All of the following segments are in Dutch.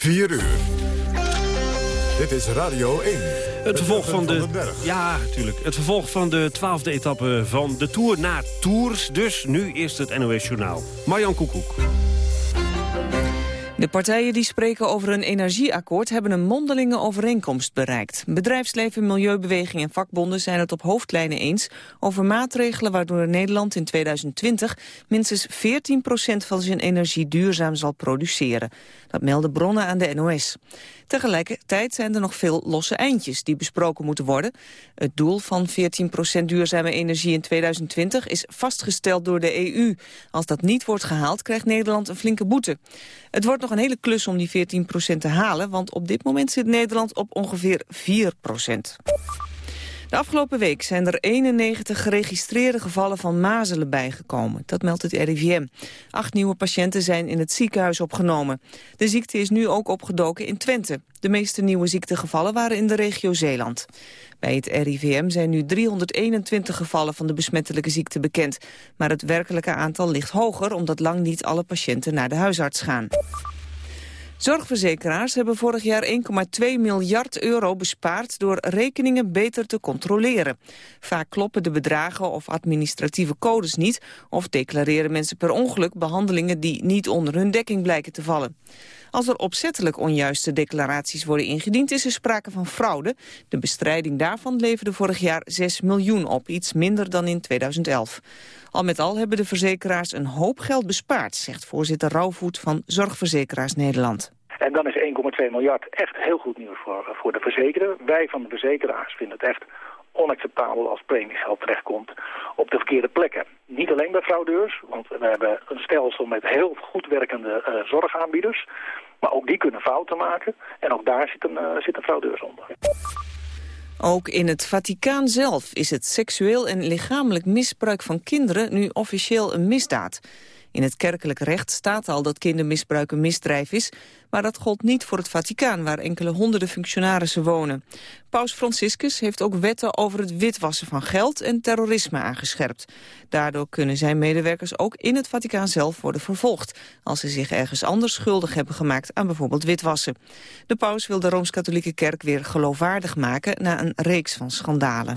4 uur. Dit is Radio 1. Het vervolg van de, ja, natuurlijk. Het vervolg van de twaalfde etappe van de Tour na Tours. Dus nu eerst het NOS Journaal. Marjan Koekoek. De partijen die spreken over een energieakkoord hebben een mondelinge overeenkomst bereikt. Bedrijfsleven, milieubeweging en vakbonden zijn het op hoofdlijnen eens over maatregelen waardoor Nederland in 2020 minstens 14% van zijn energie duurzaam zal produceren. Dat melden bronnen aan de NOS. Tegelijkertijd zijn er nog veel losse eindjes die besproken moeten worden. Het doel van 14% duurzame energie in 2020 is vastgesteld door de EU. Als dat niet wordt gehaald, krijgt Nederland een flinke boete. Het wordt nog een hele klus om die 14% te halen, want op dit moment zit Nederland op ongeveer 4 de afgelopen week zijn er 91 geregistreerde gevallen van mazelen bijgekomen. Dat meldt het RIVM. Acht nieuwe patiënten zijn in het ziekenhuis opgenomen. De ziekte is nu ook opgedoken in Twente. De meeste nieuwe ziektegevallen waren in de regio Zeeland. Bij het RIVM zijn nu 321 gevallen van de besmettelijke ziekte bekend. Maar het werkelijke aantal ligt hoger omdat lang niet alle patiënten naar de huisarts gaan. Zorgverzekeraars hebben vorig jaar 1,2 miljard euro bespaard door rekeningen beter te controleren. Vaak kloppen de bedragen of administratieve codes niet of declareren mensen per ongeluk behandelingen die niet onder hun dekking blijken te vallen. Als er opzettelijk onjuiste declaraties worden ingediend is er sprake van fraude. De bestrijding daarvan leverde vorig jaar 6 miljoen op, iets minder dan in 2011. Al met al hebben de verzekeraars een hoop geld bespaard, zegt voorzitter Rauwvoet van Zorgverzekeraars Nederland. En dan is 1,2 miljard echt heel goed nieuws voor, voor de verzekerder. Wij van de verzekeraars vinden het echt onacceptabel als premiegeld terechtkomt op de verkeerde plekken. Niet alleen bij fraudeurs, want we hebben een stelsel met heel goed werkende uh, zorgaanbieders. Maar ook die kunnen fouten maken en ook daar zitten, uh, zitten fraudeurs onder. Ook in het Vaticaan zelf is het seksueel en lichamelijk misbruik van kinderen nu officieel een misdaad. In het kerkelijk recht staat al dat kindermisbruik een misdrijf is... maar dat gold niet voor het Vaticaan, waar enkele honderden functionarissen wonen. Paus Franciscus heeft ook wetten over het witwassen van geld en terrorisme aangescherpt. Daardoor kunnen zijn medewerkers ook in het Vaticaan zelf worden vervolgd... als ze zich ergens anders schuldig hebben gemaakt aan bijvoorbeeld witwassen. De paus wil de Rooms-Katholieke Kerk weer geloofwaardig maken... na een reeks van schandalen.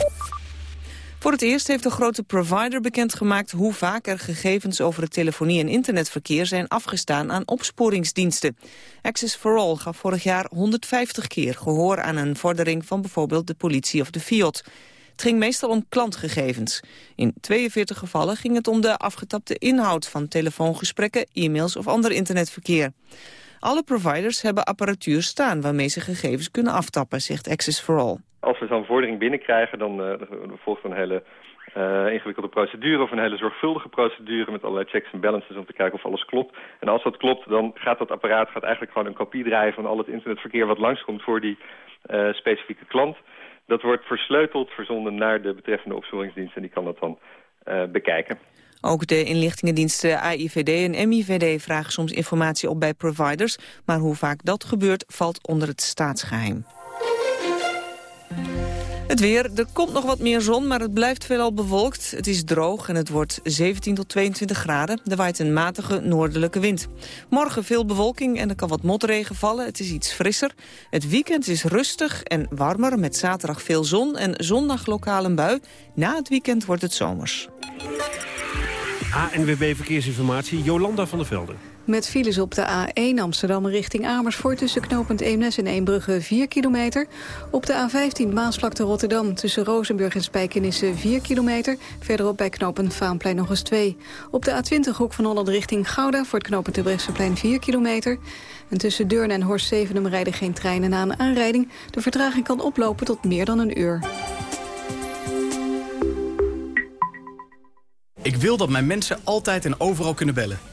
Voor het eerst heeft de grote provider bekendgemaakt hoe vaak er gegevens over het telefonie- en internetverkeer zijn afgestaan aan opsporingsdiensten. Access for All gaf vorig jaar 150 keer gehoor aan een vordering van bijvoorbeeld de politie of de FIOD. Het ging meestal om klantgegevens. In 42 gevallen ging het om de afgetapte inhoud van telefoongesprekken, e-mails of ander internetverkeer. Alle providers hebben apparatuur staan waarmee ze gegevens kunnen aftappen, zegt Access for All. Als we zo'n vordering binnenkrijgen, dan uh, volgt een hele uh, ingewikkelde procedure of een hele zorgvuldige procedure met allerlei checks en balances om te kijken of alles klopt. En als dat klopt, dan gaat dat apparaat gaat eigenlijk gewoon een kopie draaien van al het internetverkeer wat langskomt voor die uh, specifieke klant. Dat wordt versleuteld, verzonden naar de betreffende opsporingsdienst en die kan dat dan bekijken. Ook de inlichtingendiensten AIVD en MIVD vragen soms informatie op bij providers, maar hoe vaak dat gebeurt valt onder het staatsgeheim. Het weer, er komt nog wat meer zon, maar het blijft veelal bewolkt. Het is droog en het wordt 17 tot 22 graden. Er waait een matige noordelijke wind. Morgen veel bewolking en er kan wat motregen vallen. Het is iets frisser. Het weekend is rustig en warmer met zaterdag veel zon en zondag lokaal een bui. Na het weekend wordt het zomers. ANWB Verkeersinformatie, Jolanda van der Velden. Met files op de A1 Amsterdam richting Amersfoort... tussen knooppunt Eemnes en Eembrugge 4 kilometer. Op de A15 Maasvlakte Rotterdam tussen Rozenburg en Spijkenisse 4 kilometer. Verderop bij knooppunt Vaanplein nog eens 2. Op de A20 Hoek van Holland richting Gouda... voor het knooppunt Terbrechtseplein 4 kilometer. En tussen Deurne en Horst Zevenum rijden geen treinen na een aanrijding. De vertraging kan oplopen tot meer dan een uur. Ik wil dat mijn mensen altijd en overal kunnen bellen.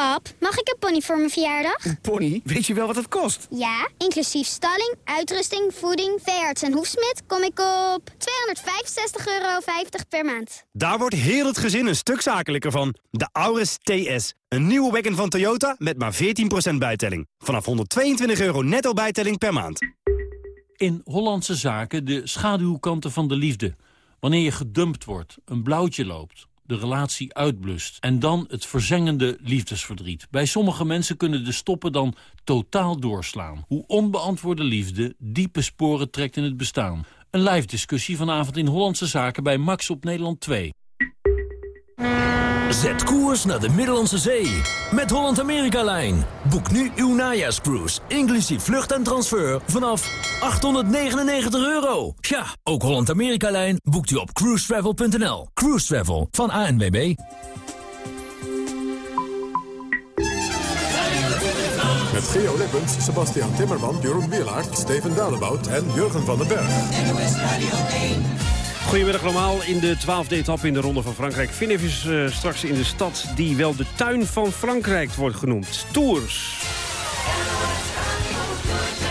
Pap, mag ik een pony voor mijn verjaardag? Een pony? Weet je wel wat het kost? Ja, inclusief stalling, uitrusting, voeding, veearts en hoefsmid kom ik op 265,50 euro per maand. Daar wordt heel het gezin een stuk zakelijker van. De Auris TS. Een nieuwe wagon van Toyota met maar 14% bijtelling. Vanaf 122 euro netto bijtelling per maand. In Hollandse zaken de schaduwkanten van de liefde. Wanneer je gedumpt wordt, een blauwtje loopt de relatie uitblust. En dan het verzengende liefdesverdriet. Bij sommige mensen kunnen de stoppen dan totaal doorslaan. Hoe onbeantwoorde liefde diepe sporen trekt in het bestaan. Een live discussie vanavond in Hollandse Zaken bij Max op Nederland 2. Zet koers naar de Middellandse Zee. Met Holland-Amerika-lijn. Boek nu uw najaarscruise, inclusief vlucht en transfer, vanaf 899 euro. Ja, ook Holland-Amerika-lijn boekt u op cruisetravel.nl. Cruise Travel van ANWB. Met Geo Lippens, Sebastian Timmerman, Jeroen Wielaert, Steven Dalebout en Jurgen van den Berg. Goedemiddag allemaal. In de twaalfde etappe in de Ronde van Frankrijk. Finish is uh, straks in de stad die wel de tuin van Frankrijk wordt genoemd. Tours.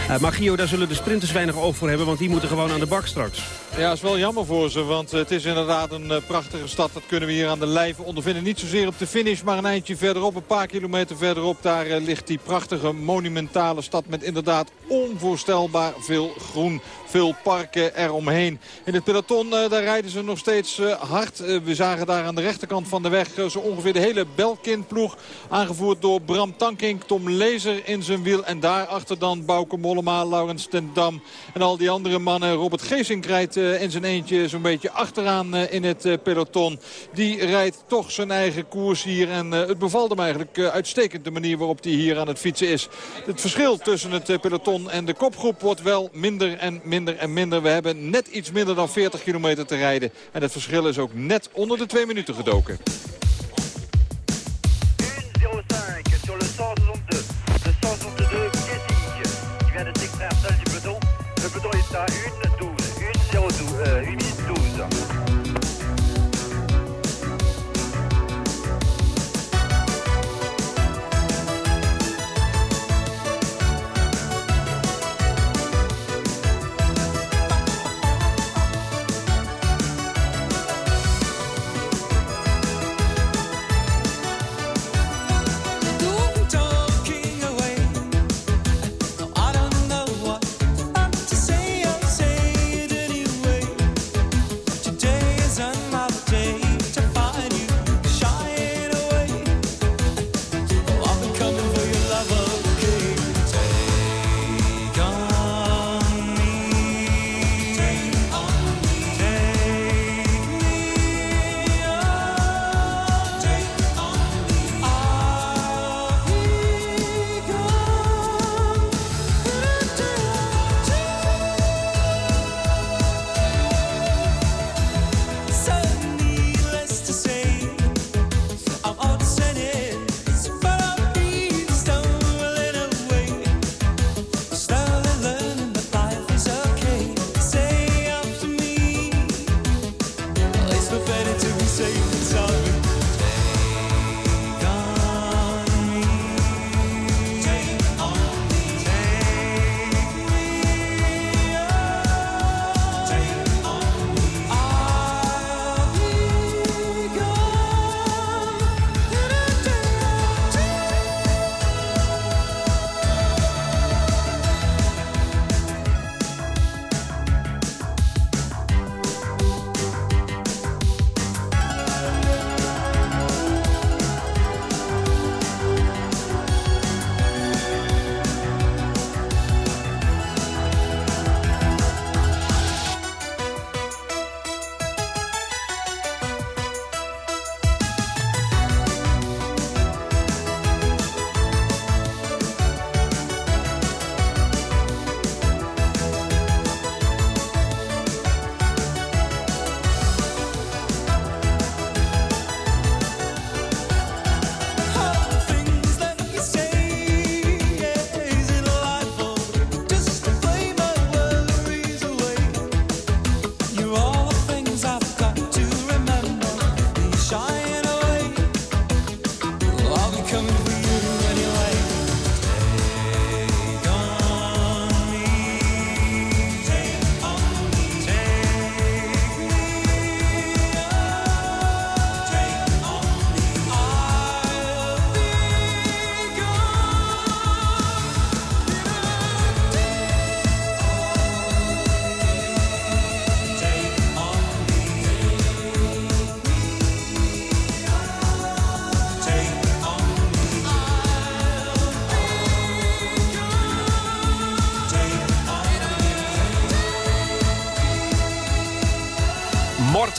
Uh, maar daar zullen de sprinters weinig oog voor hebben... want die moeten gewoon aan de bak straks. Ja, is wel jammer voor ze, want het is inderdaad een uh, prachtige stad. Dat kunnen we hier aan de lijve ondervinden. Niet zozeer op de finish, maar een eindje verderop, een paar kilometer verderop. Daar ligt die prachtige, monumentale stad met inderdaad onvoorstelbaar veel groen. Veel parken eromheen. In het peloton, uh, daar rijden ze nog steeds hard. we zagen daar aan de rechterkant van de weg zo ongeveer de hele Belkin-ploeg. Aangevoerd door Bram Tankink, Tom Lezer in zijn wiel. En daarachter dan Bouke Mollema, Laurens ten Dam en al die andere mannen. Robert Geesink rijdt in zijn eentje zo'n beetje achteraan in het peloton. Die rijdt toch zijn eigen koers hier. En het bevalt hem eigenlijk uitstekend de manier waarop hij hier aan het fietsen is. Het verschil tussen het peloton en de kopgroep wordt wel minder en minder en minder. We hebben net iets minder dan 40 kilometer te rijden. En het verschil is ook net onder de twee minuten gedoken.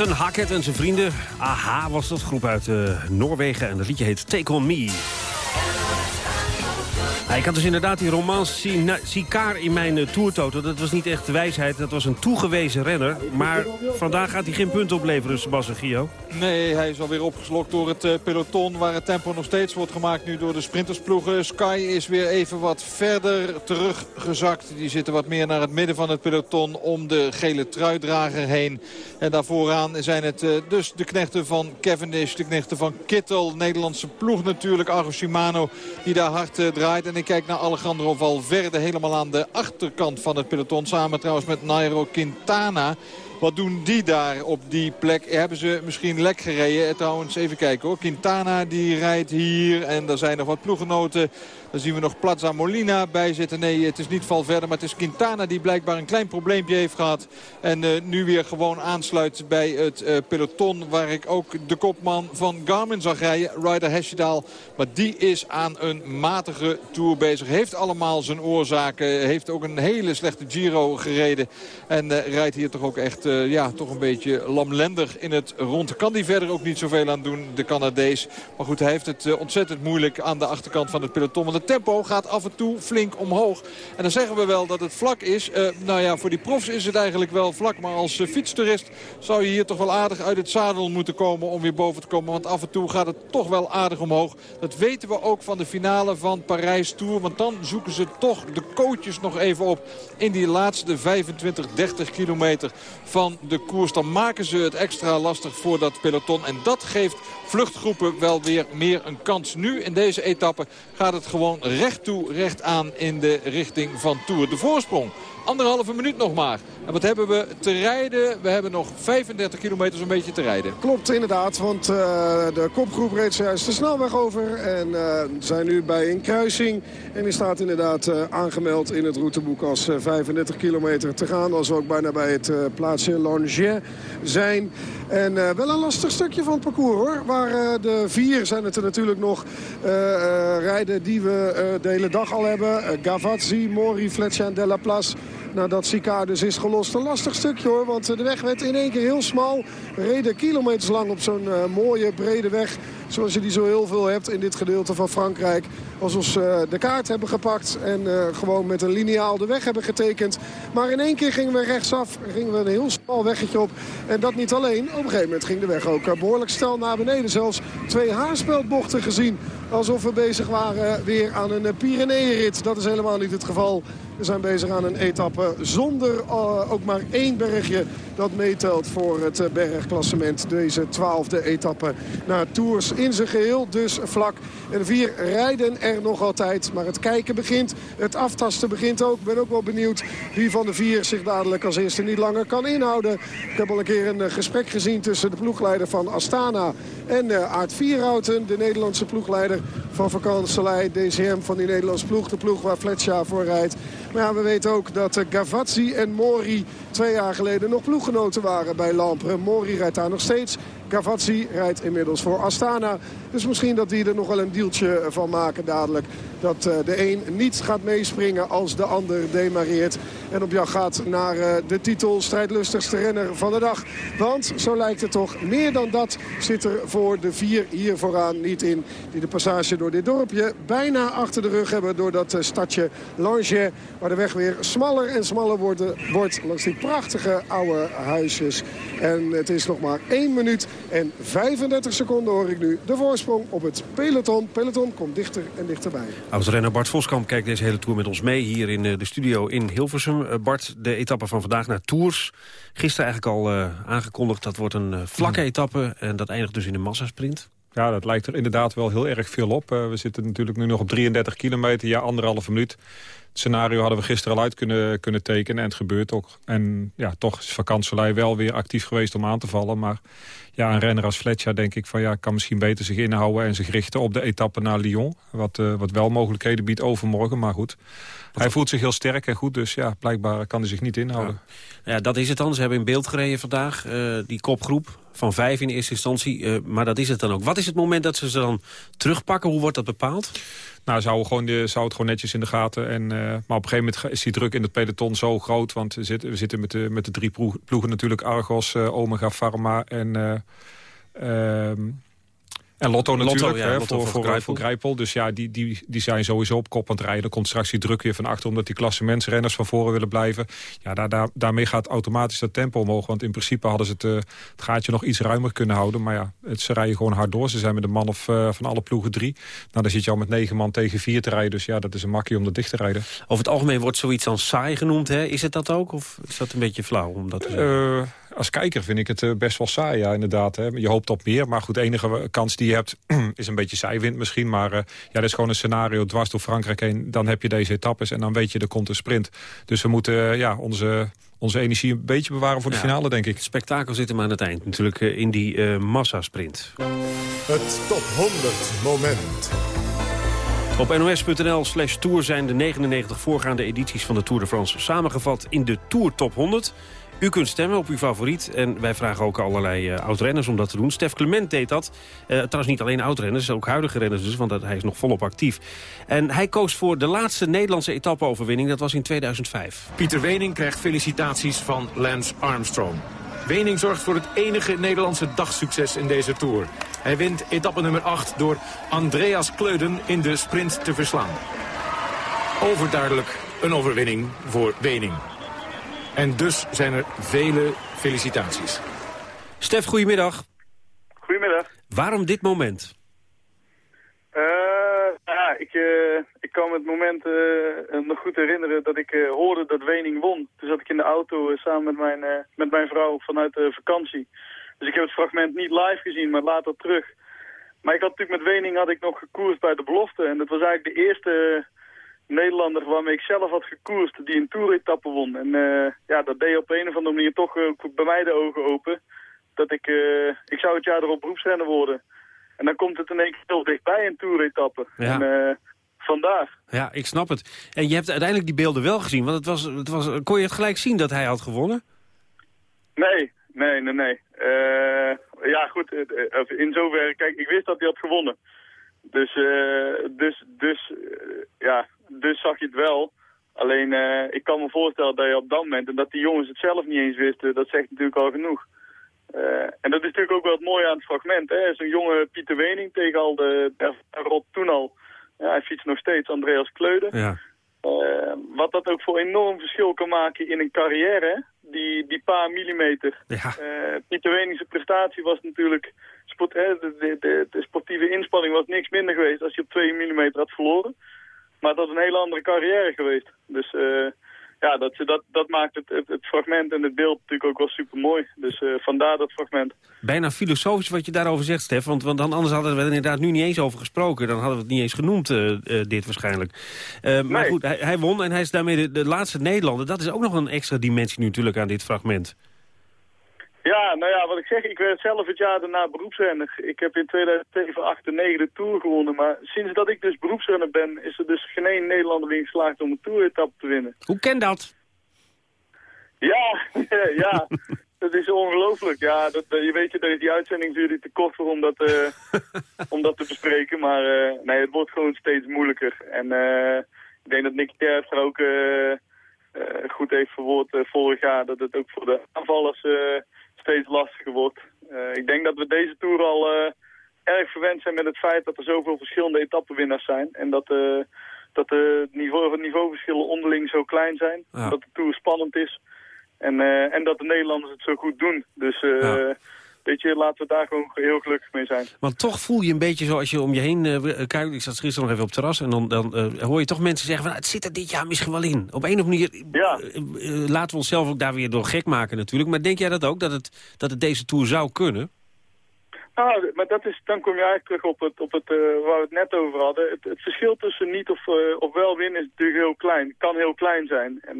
Morten Hackett en zijn vrienden. Aha was dat, groep uit eh, Noorwegen. En dat liedje heet Take On Me. Ik had dus inderdaad die romans Sikaar in mijn uh, toertoto. Dat was niet echt wijsheid, dat was een toegewezen renner. Maar vandaag gaat hij geen punten opleveren, Sebastian Gio. Nee, hij is alweer opgeslokt door het uh, peloton... waar het tempo nog steeds wordt gemaakt nu door de sprintersploegen. Sky is weer even wat verder teruggezakt. Die zitten wat meer naar het midden van het peloton... om de gele truidrager heen. En daar vooraan zijn het uh, dus de knechten van Cavendish, de knechten van Kittel. Nederlandse ploeg natuurlijk, Argo Shimano, die daar hard draait. Kijk naar Alejandro Valverde helemaal aan de achterkant van het peloton. Samen trouwens met Nairo Quintana. Wat doen die daar op die plek? Hebben ze misschien lek gereden? Eh, trouwens, even kijken hoor. Quintana die rijdt hier. En er zijn nog wat ploegenoten dan zien we nog Plaza Molina bij zitten. Nee, het is niet Valverde, maar het is Quintana die blijkbaar een klein probleempje heeft gehad. En uh, nu weer gewoon aansluit bij het uh, peloton. Waar ik ook de kopman van Garmin zag rijden, Ryder Hesjedaal. Maar die is aan een matige Tour bezig. Heeft allemaal zijn oorzaken. Heeft ook een hele slechte Giro gereden. En rijdt hier toch ook echt ja, toch een beetje lamlendig in het rond. Kan die verder ook niet zoveel aan doen, de Canadees. Maar goed, hij heeft het ontzettend moeilijk aan de achterkant van het peloton. Want tempo gaat af en toe flink omhoog. En dan zeggen we wel dat het vlak is. Uh, nou ja, voor die profs is het eigenlijk wel vlak. Maar als fietstoerist zou je hier toch wel aardig uit het zadel moeten komen om weer boven te komen. Want af en toe gaat het toch wel aardig omhoog. Dat weten we ook van de finale van Parijs Tour. Want dan zoeken ze toch de coaches nog even op in die laatste 25, 30 kilometer van de koers. Dan maken ze het extra lastig voor dat peloton. En dat geeft vluchtgroepen wel weer meer een kans. Nu in deze etappe gaat het gewoon recht toe, recht aan in de richting van Tour. De voorsprong Anderhalve minuut nog maar. En wat hebben we te rijden? We hebben nog 35 kilometer zo'n beetje te rijden. Klopt inderdaad, want uh, de kopgroep reed zojuist de snelweg over. En uh, zijn nu bij een kruising. En die staat inderdaad uh, aangemeld in het routeboek als 35 kilometer te gaan. Als we ook bijna bij het plaatsje Lange zijn. En wel een lastig stukje van het parcours hoor. Waar de vier zijn het er natuurlijk nog rijden die we de hele dag al hebben. Gavazzi, Mori, Fletcher en Della Place nadat Sicard dus is gelost. Een lastig stukje hoor, want de weg werd in één keer heel smal. Reden kilometers lang op zo'n uh, mooie brede weg. Zoals je die zo heel veel hebt in dit gedeelte van Frankrijk. Alsof ze uh, de kaart hebben gepakt en uh, gewoon met een lineaal de weg hebben getekend. Maar in één keer gingen we rechtsaf, gingen we een heel smal weggetje op. En dat niet alleen. Op een gegeven moment ging de weg ook behoorlijk stel naar beneden. Zelfs twee haarspeldbochten gezien. Alsof we bezig waren weer aan een Pyreneeënrit. Dat is helemaal niet het geval. We zijn bezig aan een etappe zonder ook maar één bergje dat meetelt voor het bergklassement. Deze twaalfde etappe naar Tours in zijn geheel. Dus vlak. En vier rijden er nog altijd. Maar het kijken begint. Het aftasten begint ook. Ik ben ook wel benieuwd wie van de vier zich dadelijk als eerste niet langer kan inhouden. Ik heb al een keer een uh, gesprek gezien tussen de ploegleider van Astana en uh, Aard Vierhouten. De Nederlandse ploegleider van Vakanselij. DCM van die Nederlandse ploeg. De ploeg waar Fletcher voor rijdt. Maar ja, we weten ook dat uh, Gavazzi en Mori twee jaar geleden nog ploeggenoten waren bij Lampre. Mori rijdt daar nog steeds. Gavazzi rijdt inmiddels voor Astana. Dus misschien dat die er nog wel een deeltje van maken dadelijk. Dat uh, de een niet gaat meespringen als de ander demareert. En op jacht gaat naar uh, de titel strijdlustigste renner van de dag. Want zo lijkt het toch, meer dan dat zit er voor de vier hier vooraan niet in. Die de passage door dit dorpje bijna achter de rug hebben. Door dat uh, stadje Lange. Waar de weg weer smaller en smaller wordt, wordt langs die prachtige oude huisjes. En het is nog maar 1 minuut en 35 seconden hoor ik nu de voorsprong op het peloton. Peloton komt dichter en dichterbij. Oud-renner Bart Voskamp kijkt deze hele tour met ons mee... hier in de studio in Hilversum. Bart, de etappe van vandaag naar Tours. Gisteren eigenlijk al uh, aangekondigd, dat wordt een uh, vlakke etappe... en dat eindigt dus in een massasprint. Ja, dat lijkt er inderdaad wel heel erg veel op. Uh, we zitten natuurlijk nu nog op 33 kilometer, ja, anderhalve minuut. Scenario hadden we gisteren al uit kunnen, kunnen tekenen en het gebeurt ook. En ja, toch is Vakantselij wel weer actief geweest om aan te vallen. Maar ja, een renner als Fletcher denk ik van ja, kan misschien beter zich inhouden... en zich richten op de etappe naar Lyon. Wat, uh, wat wel mogelijkheden biedt overmorgen, maar goed. Hij voelt zich heel sterk en goed, dus ja, blijkbaar kan hij zich niet inhouden. Ja, ja dat is het dan. Ze hebben in beeld gereden vandaag, uh, die kopgroep van vijf in eerste instantie. Uh, maar dat is het dan ook. Wat is het moment dat ze ze dan terugpakken? Hoe wordt dat bepaald? nou, zou, gewoon de, zou het gewoon netjes in de gaten. En, maar op een gegeven moment is die druk in het peloton zo groot. Want we zitten, we zitten met, de, met de drie ploegen natuurlijk. Argos, Omega Pharma en... En Lotto natuurlijk, hè, voor, voor, voor, Grijpel. Dus ja, die, die, die zijn sowieso op kop aan het rijden. Dan komt straks die druk weer van achter... omdat die klassementsrenners van voren willen blijven. Ja, daar, daar, daarmee gaat automatisch dat tempo omhoog. Want in principe hadden ze het, uh, het gaatje nog iets ruimer kunnen houden. Maar ja, het, ze rijden gewoon hard door. Ze zijn met een man of uh, van alle ploegen drie. Nou, dan zit je al met negen man tegen vier te rijden. Dus ja, dat is een makkie om dat dicht te rijden. Over het algemeen wordt zoiets dan saai genoemd. Hè? Is het dat ook? Of is dat een beetje flauw? Om dat te zeggen? Als kijker vind ik het eh, best wel saai, ja, inderdaad. Hè. Je hoopt op meer, maar goed, de enige kans die je hebt... is een beetje zijwind misschien, maar uh, ja, dat is gewoon een scenario dwars door Frankrijk heen. Dan heb je deze etappes en dan weet je, er komt een sprint. Dus we moeten uh, ja, onze, onze energie een beetje bewaren voor de finale, denk ik. Het spektakel zit hem aan het eind, natuurlijk in die uh, massasprint. Het top 100 moment. Op nos.nl slash tour zijn de 99 voorgaande edities van de Tour de France samengevat in de Tour Top 100. U kunt stemmen op uw favoriet. En wij vragen ook allerlei uh, oud-renners om dat te doen. Stef Clement deed dat. Uh, trouwens niet alleen oud-renners, ook huidige renners dus. Want hij is nog volop actief. En hij koos voor de laatste Nederlandse etappe-overwinning. Dat was in 2005. Pieter Wening krijgt felicitaties van Lance Armstrong. Wening zorgt voor het enige Nederlandse dagsucces in deze Tour. Hij wint etappe nummer 8 door Andreas Kleuden in de sprint te verslaan. Overduidelijk een overwinning voor Wening. En dus zijn er vele felicitaties. Stef, goedemiddag. Goedemiddag. Waarom dit moment? Uh, ja, ik, uh, ik kan me het moment uh, nog goed herinneren dat ik hoorde dat Wening won. Toen zat ik in de auto samen met mijn, met mijn vrouw vanuit de vakantie. Dus ik heb het fragment niet live gezien, maar later terug. Maar ik had natuurlijk met Wening had ik nog gekoerst bij de belofte. En dat was eigenlijk de eerste Nederlander waarmee ik zelf had gekoerst, die een toeretappe won. En uh, ja, dat deed op een of andere manier toch uh, bij mij de ogen open. Dat ik, uh, ik zou het jaar erop beroepsrenner worden. En dan komt het in één keer heel dichtbij, een toeretappe. Ja. En vandaar. Ja, ik snap het. En je hebt uiteindelijk die beelden wel gezien, want het was, het was, kon je het gelijk zien dat hij had gewonnen? Nee, nee, nee, nee. ja, goed, in zoverre, kijk, ik wist dat hij had gewonnen. Dus, dus, dus ja, dus zag je het wel. Alleen, uh, ik kan me voorstellen dat je op dat moment, en dat die jongens het zelf niet eens wisten, dat zegt natuurlijk al genoeg. Uh, en dat is natuurlijk ook wel het mooie aan het fragment. Zo'n jonge Pieter Wening tegen al de, de rot toen al. Ja, hij fietst nog steeds, Andreas Kleuden. Ja. Uh, wat dat ook voor enorm verschil kan maken in een carrière, die, die paar millimeter. Ja. Pieter Wening's prestatie was natuurlijk, sport, de, de, de, sportieve inspanning was niks minder geweest als je op 2 millimeter had verloren. Maar dat is een hele andere carrière geweest. Dus uh, ja, dat, dat, dat maakt het, het, het, fragment en het beeld natuurlijk ook wel super mooi. Dus uh, vandaar dat fragment. Bijna filosofisch wat je daarover zegt, Stef. Want, want anders hadden we er inderdaad nu niet eens over gesproken. Dan hadden we het niet eens genoemd, uh, dit waarschijnlijk. Nee. Maar goed, hij, hij, won en hij is daarmee de, de laatste Nederlander. Dat is ook nog een extra dimensie natuurlijk aan dit fragment. Ja, nou ja, wat ik zeg, ik werd zelf het jaar daarna beroepsrenner. Ik heb in 2007, 8 en 9 de Tour gewonnen. Maar sinds dat ik dus beroepsrenner ben, is er dus geen één Nederlander weer geslaagd om een Tour-etappe te winnen. Hoe ken dat? Ja, ja. Dat is ongelooflijk. Ja, dat, je weet je, dat is die uitzending jullie te kort voor om dat, uh, om dat te bespreken. Maar uh, nee, het wordt gewoon steeds moeilijker. En uh, ik denk dat Nicky Terp er ook goed heeft verwoord vorig jaar. Dat het ook voor de aanvallers steeds lastiger wordt. Uh, ik denk dat we deze Tour al uh, erg verwend zijn met het feit dat er zoveel verschillende etappenwinnaars zijn. En dat, uh, dat de niveau, niveauverschillen onderling zo klein zijn. Ja. Dat de Tour spannend is. En, en dat de Nederlanders het zo goed doen. Dus... Ja weet je, laten we daar gewoon heel gelukkig mee zijn. Want toch voel je een beetje zo als je om je heen uh, kijkt. Ik zat gisteren nog even op het terras en dan, dan uh, hoor je toch mensen zeggen... van nou, het zit er dit jaar misschien wel in. Op een of andere manier ja. uh, laten we onszelf ook daar weer door gek maken natuurlijk. Maar denk jij dat ook, dat het, dat het deze Tour zou kunnen? Nou, maar dat is, dan kom je eigenlijk terug op, het, op het, waar we het net over hadden. Het, het verschil tussen niet of, of wel winnen is natuurlijk heel klein. Het kan heel klein zijn. En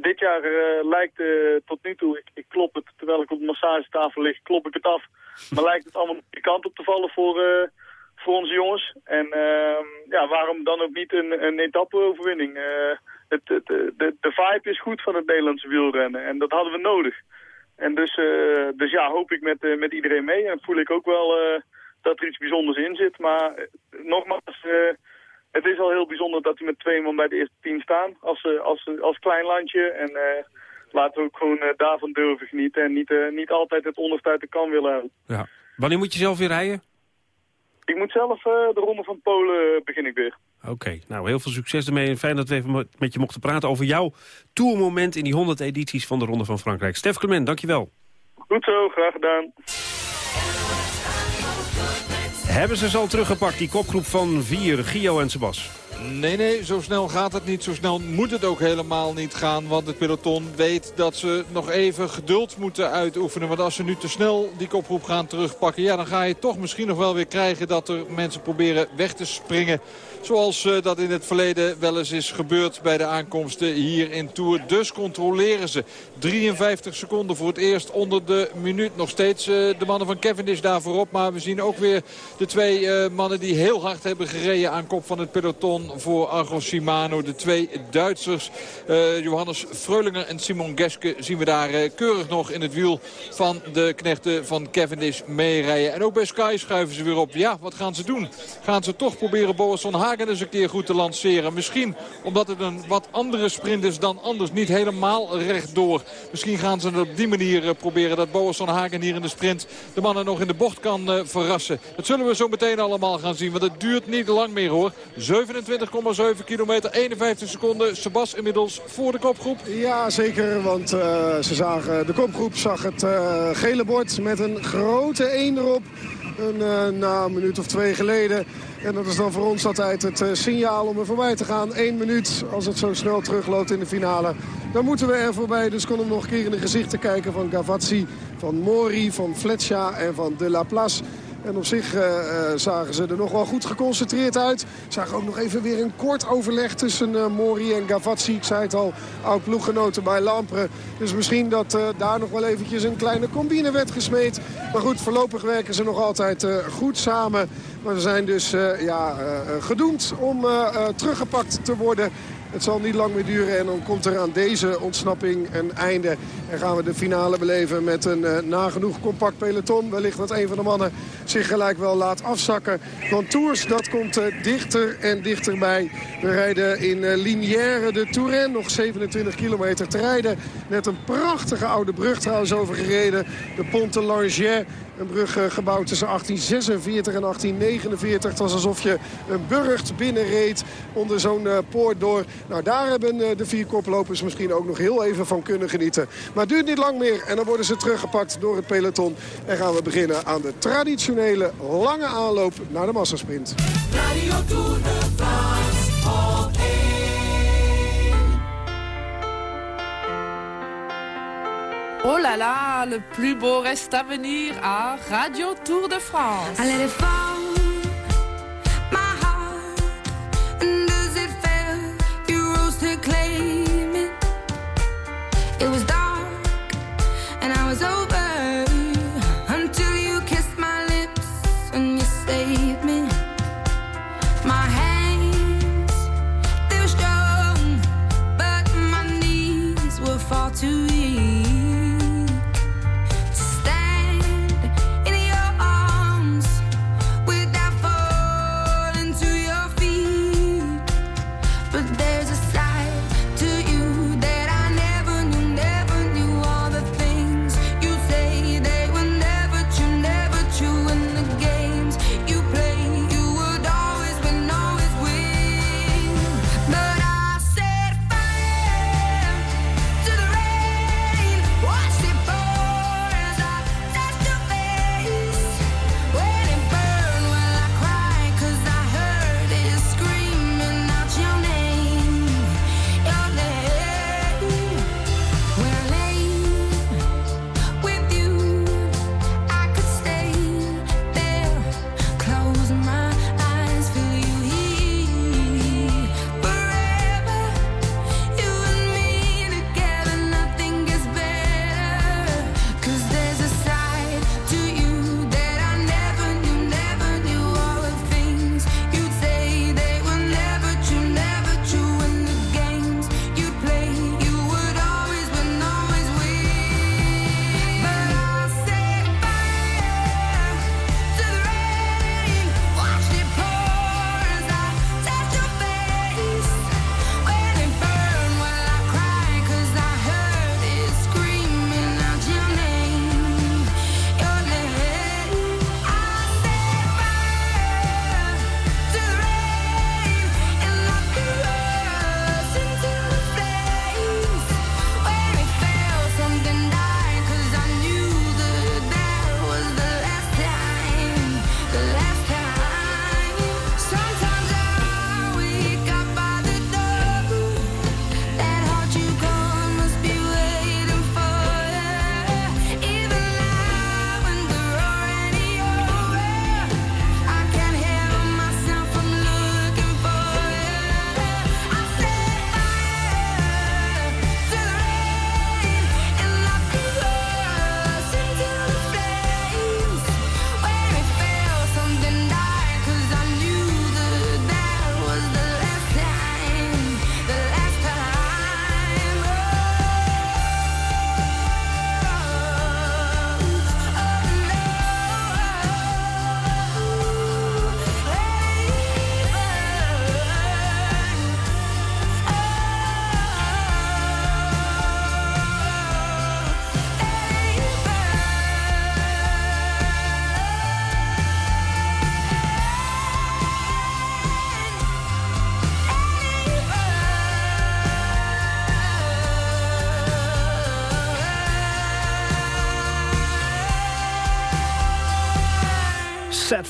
dit jaar uh, lijkt uh, tot nu toe, ik, ik, klop het, terwijl ik op de massagetafel lig, klop ik het af. Maar lijkt het allemaal de kant op te vallen voor, uh, voor onze jongens. En ehm, ja, waarom dan ook niet een, een etappe-overwinning? Het, het, de, de vibe is goed van het Nederlandse wielrennen en dat hadden we nodig. En dus, dus ja, hoop ik met, met iedereen mee. En voel ik ook wel dat er iets bijzonders in zit. Maar nogmaals het is al heel bijzonder dat we met twee man bij de eerste tien staan als, eh, als, als klein landje. En uh, laten we ook gewoon uh, daarvan durven genieten en niet, niet altijd het onderste uit de kan willen hebben. Ja. Wanneer moet je zelf weer rijden? Ik moet zelf de Ronde van Polen begin ik weer. Oké, nou heel veel succes ermee. En fijn dat we even met je mochten praten over jouw tourmoment in die 100 edities van de Ronde van Frankrijk. Stef Clement, dankjewel. Goed zo, graag gedaan. Hebben ze ze al teruggepakt, die kopgroep van vier, Gio en Sebas? Nee, nee, zo snel gaat het niet. Zo snel moet het ook helemaal niet gaan. Want het peloton weet dat ze nog even geduld moeten uitoefenen. Want als ze nu te snel die kopgroep gaan terugpakken... ja, dan ga je toch misschien nog wel weer krijgen dat er mensen proberen weg te springen. Zoals uh, dat in het verleden wel eens is gebeurd bij de aankomsten hier in Tour. Dus controleren ze 53 seconden voor het eerst onder de minuut. Nog steeds uh, de mannen van Cavendish daar voorop. Maar we zien ook weer de twee uh, mannen die heel hard hebben gereden aan kop van het peloton voor Argo Shimano. De twee Duitsers, Johannes Freulinger en Simon Geske, zien we daar keurig nog in het wiel van de knechten van Cavendish meerijden. En ook bij Sky schuiven ze weer op. Ja, wat gaan ze doen? Gaan ze toch proberen Boasson Hagen eens een keer goed te lanceren. Misschien omdat het een wat andere sprint is dan anders. Niet helemaal rechtdoor. Misschien gaan ze het op die manier eh, proberen dat Boas van Hagen hier in de sprint de mannen nog in de bocht kan verrassen. Dat zullen we zo meteen allemaal gaan zien. Want het duurt niet lang meer hoor. 27,7 kilometer, 51 seconden. Sebas inmiddels voor de kopgroep. Ja, zeker. Want uh, ze zagen, de kopgroep zag het uh, gele bord met een grote 1 erop. Een, na een minuut of twee geleden. En dat is dan voor ons altijd het signaal om er voorbij te gaan. Eén minuut als het zo snel terugloopt in de finale. Dan moeten we er voorbij. Dus kon hem nog een keer in de gezichten kijken van Gavazzi, van Mori, van Fletcher en van De La Place. En op zich uh, zagen ze er nog wel goed geconcentreerd uit. Zagen ook nog even weer een kort overleg tussen uh, Mori en Gavazzi. Ik zei het al, oud ploeggenoten bij Lampre. Dus misschien dat daar nog wel eventjes een kleine combine werd gesmeed. Maar goed, voorlopig werken ze nog altijd goed samen. Maar ze zijn dus ja, gedoemd om teruggepakt te worden het zal niet lang meer duren en dan komt er aan deze ontsnapping een einde. En gaan we de finale beleven met een uh, nagenoeg compact peloton. Wellicht dat een van de mannen zich gelijk wel laat afzakken. Want Tours, dat komt uh, dichter en dichterbij. We rijden in uh, Linière de Touraine, nog 27 kilometer te rijden. Net een prachtige oude brug trouwens overgereden. De Ponte. Een brug gebouwd tussen 1846 en 1849. Het was alsof je een burcht binnenreed onder zo'n uh, poort door. Nou, daar hebben uh, de vier koplopers misschien ook nog heel even van kunnen genieten. Maar het duurt niet lang meer en dan worden ze teruggepakt door het peloton. En gaan we beginnen aan de traditionele lange aanloop naar de massasprint. Radio Tour de Oh là là, le plus beau reste à venir à Radio Tour de France. I let it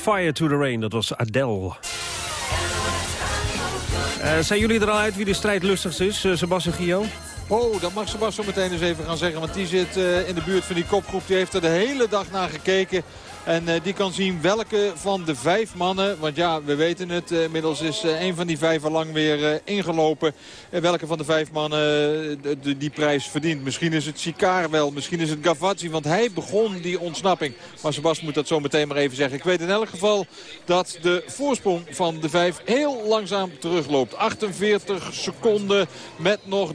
Fire to the Rain, dat was Adele. Uh, zijn jullie er al uit wie de strijdlustigste is, uh, Sebastian Gio? Oh, dat mag Sebastian meteen eens even gaan zeggen. Want die zit uh, in de buurt van die kopgroep. Die heeft er de hele dag naar gekeken. En uh, die kan zien welke van de vijf mannen... want ja, we weten het, uh, inmiddels is uh, een van die vijf al lang weer ingelopen. En welke van de vijf mannen die prijs verdient. Misschien is het Sikaar wel, misschien is het Gavazzi... want hij begon die ontsnapping. Maar Sebas moet dat zo meteen maar even zeggen. Ik weet in elk geval dat de voorsprong van de vijf heel langzaam terugloopt. 48 seconden met nog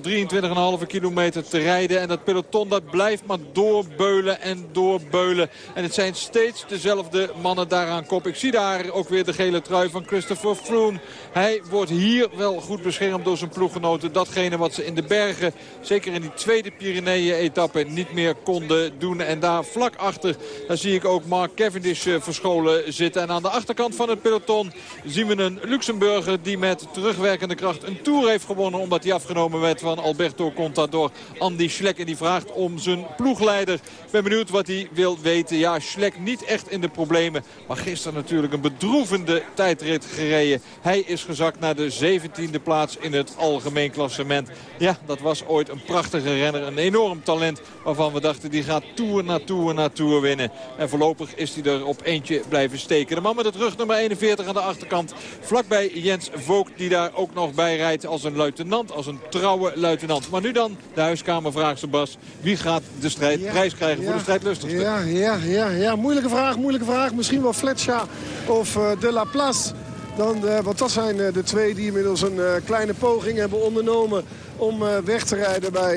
23,5 kilometer te rijden. En dat peloton dat blijft maar doorbeulen en doorbeulen. En het zijn steeds dezelfde mannen daaraan kop. Ik zie daar ook weer de gele trui van Christopher Froome. Hij wordt hier wel goed beschermd door zijn ploeggenoten. Datgene wat ze in de bergen, zeker in die tweede Pyreneeën-etappe, niet meer konden doen. En daar vlak achter, daar zie ik ook Mark Cavendish eh, verscholen zitten. En aan de achterkant van het peloton zien we een Luxemburger die met terugwerkende kracht een Tour heeft gewonnen. Omdat hij afgenomen werd van Alberto Contador. Andy Schleck en die vraagt om zijn ploegleider. Ik ben benieuwd wat hij wil weten. Ja, Schleck niet echt in de problemen. Maar gisteren natuurlijk een bedroevende tijdrit gereden. Hij is gezakt naar de 17e plaats in het algemeen klassement. Ja, dat was ooit een prachtige renner. Een enorm talent waarvan we dachten die gaat tour na tour na tour winnen. En voorlopig is hij er op eentje blijven steken. De man met het rug nummer 41 aan de achterkant. Vlakbij Jens Vogt die daar ook nog bij rijdt als een luitenant. Als een trouwe luitenant. Maar nu dan de huiskamervraag, Sebas. Wie gaat de strijd, Ja, prijs krijgen ja, voor de strijdlustigste? Ja, ja, ja, ja. Moeilijke vraag, moeilijke vraag. Misschien wel Fletcher of eh, De La Place. Dan, eh, want dat zijn eh, de twee die inmiddels een kleine poging hebben ondernomen om weg te rijden bij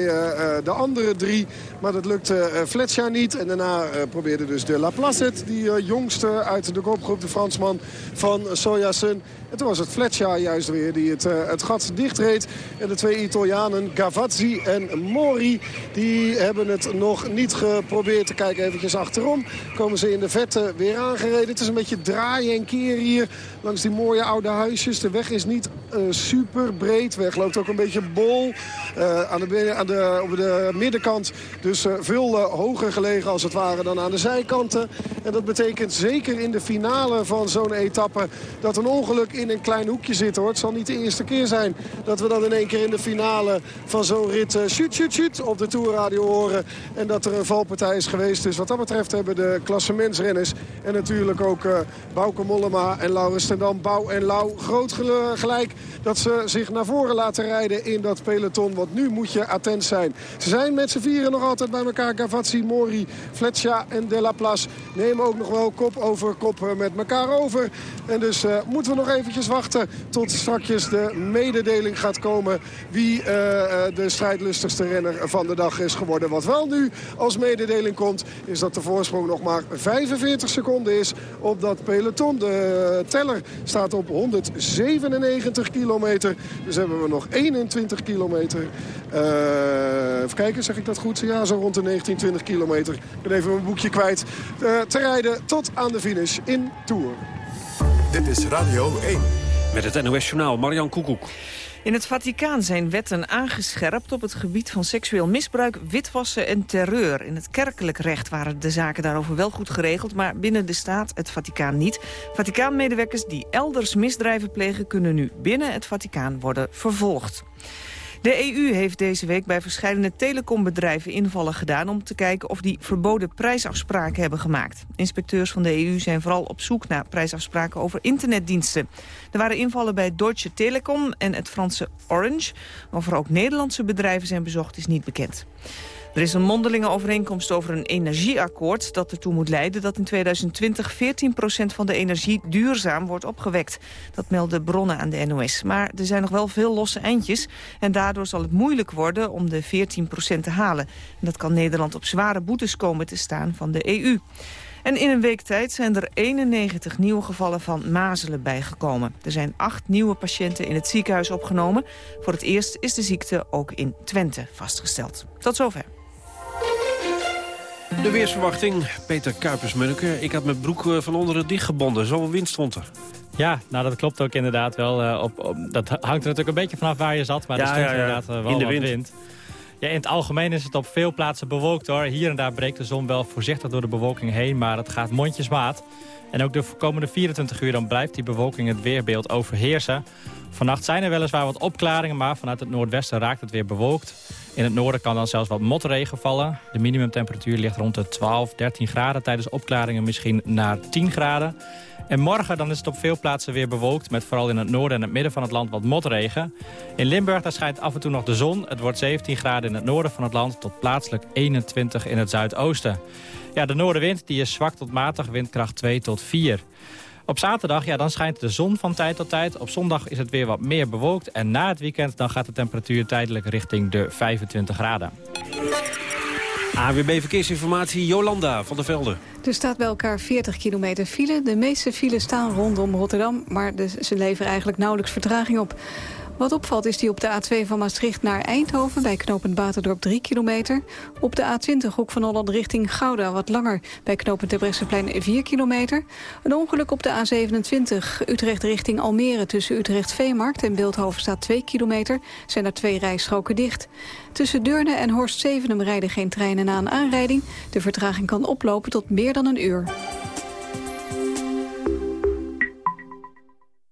de andere drie. Maar dat lukte Fletcher niet. En daarna probeerde dus De La Place het, die jongste uit de kopgroep, de Fransman van Sojasun. En toen was het Fletcher juist weer die het, eh, het gat dichtreed. En de twee Italianen, Gavazzi en Mori, die hebben het nog niet geprobeerd. te kijken eventjes achterom. Komen ze in de vette weer aangereden. Het is een beetje draaien en keren hier langs die mooie oude huisjes. De weg is niet eh, super breed. Weg loopt ook een beetje bol. Eh, aan de, aan de, op de middenkant dus veel hoger gelegen als het ware dan aan de zijkanten. En dat betekent zeker in de finale van zo'n etappe dat een ongeluk in een klein hoekje zit. Hoor. Het zal niet de eerste keer zijn dat we dan in één keer in de finale van zo'n rit eh, shoot, shoot, shoot op de Tourradio horen. En dat er een valpartij is geweest. Dus wat dat betreft hebben de klassementsrenners en natuurlijk ook eh Bauke Mollema en Laurens Stendam, Bouw en Lau groot gel- gelijk dat ze zich naar voren laten rijden in dat peloton. Want nu moet je attent zijn. Ze zijn met z'n vieren nog altijd bij elkaar. Gavazzi, Mori, Fletcher en De La Place nemen ook nog wel kop over kop eh, met elkaar over. En dus moeten we nog eventjes wachten tot strakjes de mededeling gaat komen wie eh, eh, de strijdlustigste renner van de dag is geworden. Wat wel nu als mededeling komt is dat de voorsprong nog maar 45 seconden is op dat peloton. De teller staat op 197 kilometer. Dus hebben we nog 21 kilometer. Eh, even kijken, zeg ik dat goed? Ja, zo rond de 19, 20 kilometer. Ik ben even mijn boekje kwijt. Te rijden tot aan de finish in Tour. Dit is Radio 1. Met het NOS Journaal, Marian Koekoek. In het Vaticaan zijn wetten aangescherpt op het gebied van seksueel misbruik, witwassen en terreur. In het kerkelijk recht waren de zaken daarover wel goed geregeld, maar binnen de staat, het Vaticaan niet. Vaticaanmedewerkers die elders misdrijven plegen kunnen nu binnen het Vaticaan worden vervolgd. De EU heeft deze week bij verschillende telecombedrijven invallen gedaan... om te kijken of die verboden prijsafspraken hebben gemaakt. Inspecteurs van de EU zijn vooral op zoek naar prijsafspraken over internetdiensten. Er waren invallen bij Deutsche Telekom en het Franse Orange. Of er ook Nederlandse bedrijven zijn bezocht is niet bekend. Er is een mondelinge overeenkomst over een energieakkoord... dat ertoe moet leiden dat in 2020 14% van de energie duurzaam wordt opgewekt. Dat melden bronnen aan de NOS. Maar er zijn nog wel veel losse eindjes... en daardoor zal het moeilijk worden om de 14% te halen. En dat kan Nederland op zware boetes komen te staan van de EU. En in een week tijd zijn er 91 nieuwe gevallen van mazelen bijgekomen. Er zijn acht nieuwe patiënten in het ziekenhuis opgenomen. Voor het eerst is de ziekte ook in Twente vastgesteld. Tot zover. De weersverwachting, Peter Kuipers-Munneke. Ik had mijn broek eh, van onderen dichtgebonden. Zoveel wind stond er. Ja, nou dat klopt ook inderdaad wel. eh, op, op- dat hangt er natuurlijk een beetje vanaf waar je zat, maar Ja, er stond ja, ja. inderdaad eh, wel In de wat wind. wind. Ja, in het algemeen is het op veel plaatsen bewolkt hoor. Hier en daar breekt de zon wel voorzichtig door de bewolking heen, maar het gaat mondjesmaat. En ook de komende 24 uur dan blijft die bewolking het weerbeeld overheersen. Vannacht zijn er weliswaar wat opklaringen, maar vanuit het noordwesten raakt het weer bewolkt. In het noorden kan dan zelfs wat motregen vallen. De minimumtemperatuur ligt rond de 12, 13 graden. Tijdens opklaringen misschien naar 10 graden. En morgen dan is het op veel plaatsen weer bewolkt... met vooral in het noorden en het midden van het land wat motregen. In Limburg daar schijnt af en toe nog de zon. Het wordt 17 graden in het noorden van het land... tot plaatselijk 21 in het zuidoosten. Ja, de noordenwind die is zwak tot matig, windkracht 2 tot 4. Op zaterdag ja, dan schijnt de zon van tijd tot tijd. Op zondag is het weer wat meer bewolkt. En na het weekend dan gaat de temperatuur tijdelijk richting de 25 graden. AWB Verkeersinformatie, Jolanda van der Velde. Er staat bij elkaar 40 kilometer file. De meeste files staan rondom Rotterdam, maar de, ze leveren eigenlijk nauwelijks vertraging op. Wat opvalt is die op de A2 van Maastricht naar Eindhoven... bij knooppunt Baterdorp 3 kilometer. Op de A20 hoek van Holland richting Gouda wat langer... bij knooppunt Terbrechtseplein 4 kilometer. Een ongeluk op de A27 Utrecht richting Almere... tussen Utrecht-Veemarkt en Beeldhoven staat 2 kilometer. Zijn er twee rijstroken dicht. Tussen Deurne en Horst Zevenum rijden geen treinen na een aanrijding. De vertraging kan oplopen tot meer dan een uur.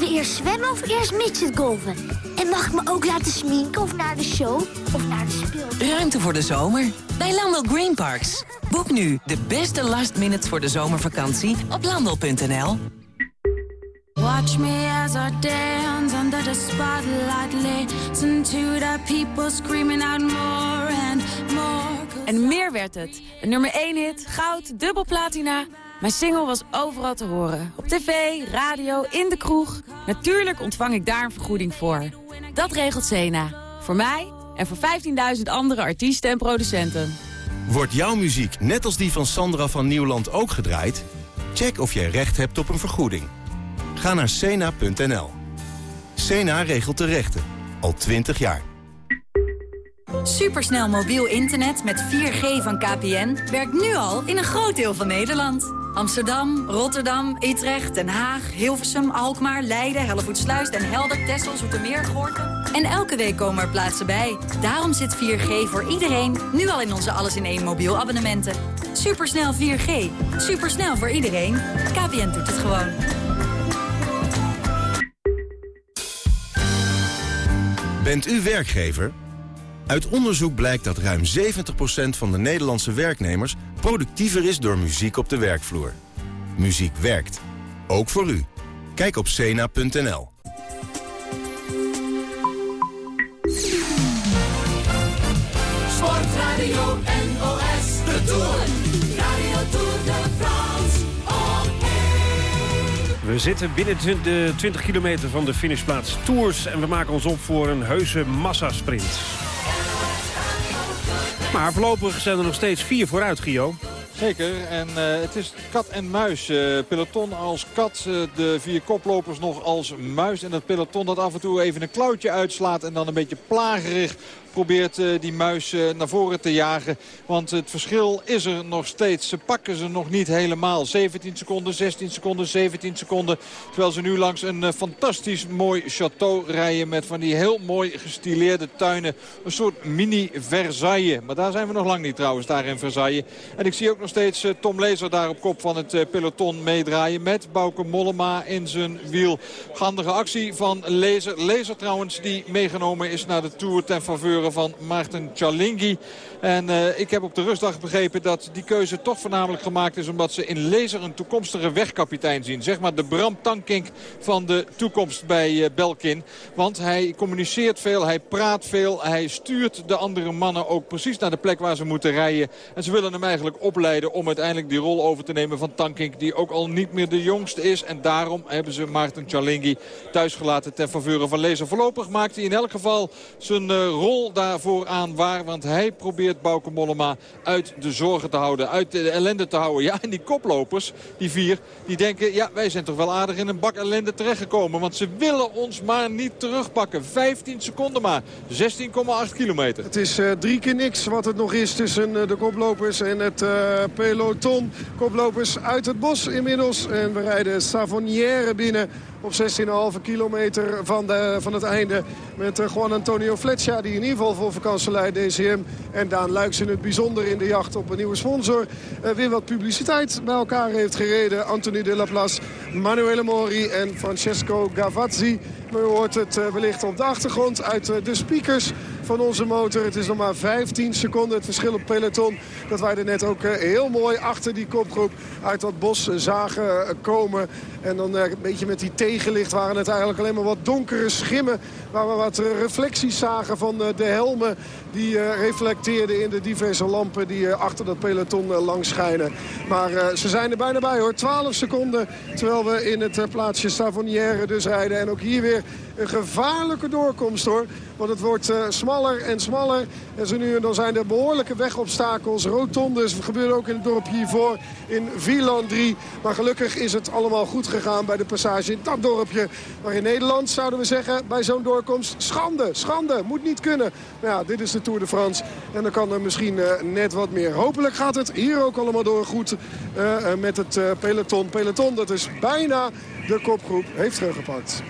Gaan we eerst zwemmen of eerst midgetgolven? En mag ik me ook laten sminken of naar de show of naar de speel? Ruimte voor de zomer bij Landel Green Parks. Boek nu de beste last minutes voor de zomervakantie op landel.nl. Watch me as I dance under the spotlight. Listen to the people screaming out more and more. En meer werd het. Een nummer 1 hit, goud, dubbel platina. Mijn single was overal te horen. Op tv, radio, in de kroeg. Natuurlijk ontvang ik daar een vergoeding voor. Dat regelt Sena. Voor mij en voor 15.000 andere artiesten en producenten. Wordt jouw muziek net als die van Sandra van Nieuwland ook gedraaid? Check of jij recht hebt op een vergoeding. Ga naar cena.nl. Cena regelt de rechten. Al 20 jaar. Supersnel mobiel internet met 4G van KPN werkt nu al in een groot deel van Nederland. Amsterdam, Rotterdam, Utrecht, Den Haag, Hilversum, Alkmaar, Leiden, Hellevoetsluis, Den Helder, Texel, Zoetermeer, Gorkum. En elke week komen er plaatsen bij. Daarom zit 4G voor iedereen nu al in onze alles in één mobiel abonnementen. Supersnel 4G. Supersnel voor iedereen. KPN doet het gewoon. Bent u werkgever? Uit onderzoek blijkt dat ruim 70% van de Nederlandse werknemers productiever is door muziek op de werkvloer. Muziek werkt. Ook voor u. Kijk op cena.nl. Sportradio NOS, de Tour. Radio Tour de France, We zitten binnen de 20 kilometer van de finishplaats Tours... en we maken ons op voor een heuse massasprint. Maar voorlopig zijn er nog steeds vier vooruit, Gio. Zeker, en uh, het is kat en muis. Uh, peloton als kat, uh, de vier koplopers nog als muis. En dat peloton dat af en toe even een klauwtje uitslaat en dan een beetje plagerig probeert uh, die muis naar voren te jagen. Want het verschil is er nog steeds. Ze pakken ze nog niet helemaal. 17 seconden, 16 seconden, 17 seconden. Terwijl ze nu langs een uh, fantastisch mooi château rijden. Met van die heel mooi gestileerde tuinen. Een soort mini Versailles. Maar daar zijn we nog lang niet trouwens, daar in Versailles. En ik zie ook nog steeds Tom Lezer daar op kop van het peloton meedraaien. Met Bouke Mollema in zijn wiel. Handige actie van Lezer. Lezer trouwens die meegenomen is naar de Tour ten faveur van Maarten Chalingi. En uh, ik heb op de rustdag begrepen dat die keuze toch voornamelijk gemaakt is... omdat ze in Lezer een toekomstige wegkapitein zien. Zeg maar de Bram Tankink van de toekomst bij uh, Belkin. Want hij communiceert veel, hij praat veel, hij stuurt de andere mannen ook precies naar de plek waar ze moeten rijden. En ze willen hem eigenlijk opleiden om uiteindelijk die rol over te nemen van Tankink... die ook al niet meer de jongste is. En daarom hebben ze Maarten Chalingi thuisgelaten ten faveur van Lezer. Voorlopig maakt hij in elk geval zijn uh, rol daarvoor aan waar. Want hij probeert Bauke Mollema uit de zorgen te houden. Uit de ellende te houden. Ja, en die koplopers, die vier, die denken... ja, wij zijn toch wel aardig in een bak ellende terechtgekomen. Want ze willen ons maar niet terugpakken. 15 seconden maar. 16,8 kilometer. Het is uh, drie keer niks wat het nog is tussen uh, de koplopers en het uh, peloton. Koplopers uit het bos inmiddels. En we rijden Savonière binnen op 16,5 kilometer van, de, van het einde. Met uh, Juan Antonio Fletcher, die in ieder geval voor vakantie leidt DCM. En Daan Luiks in het bijzonder in de jacht op een nieuwe sponsor. Uh, weer wat publiciteit bij elkaar heeft gereden. Anthony de la Place, Manuele Mori en Francesco Gavazzi. Maar u hoort het uh, wellicht op de achtergrond uit de speakers van onze motor. Het is nog maar 15 seconden het verschil op peloton. Dat wij er net ook heel mooi achter die kopgroep uit dat bos zagen komen. En dan een beetje met die tegenlicht waren het eigenlijk alleen maar wat donkere schimmen. Waar we wat reflecties zagen van de helmen die reflecteerden in de diverse lampen die achter dat peloton langs schijnen. Maar ze zijn er bijna bij hoor. 12 seconden terwijl we in het plaatsje Savonière dus rijden. En ook hier weer een gevaarlijke doorkomst hoor. Want het wordt smaller en smaller. En zo nu en dan zijn er behoorlijke wegobstakels, rotondes. Dat ook in het dorp hiervoor in Wieland 3. Maar gelukkig is het allemaal goed gegaan bij de passage in dat dorpje. Maar in Nederland zouden we zeggen bij zo'n doorkomst schande, schande, moet niet kunnen. Maar ja, dit is de Tour de France. En dan kan er misschien uh, net wat meer. Hopelijk gaat het hier ook allemaal door goed uh, met het peloton. Peloton dat is bijna de kopgroep heeft teruggepakt.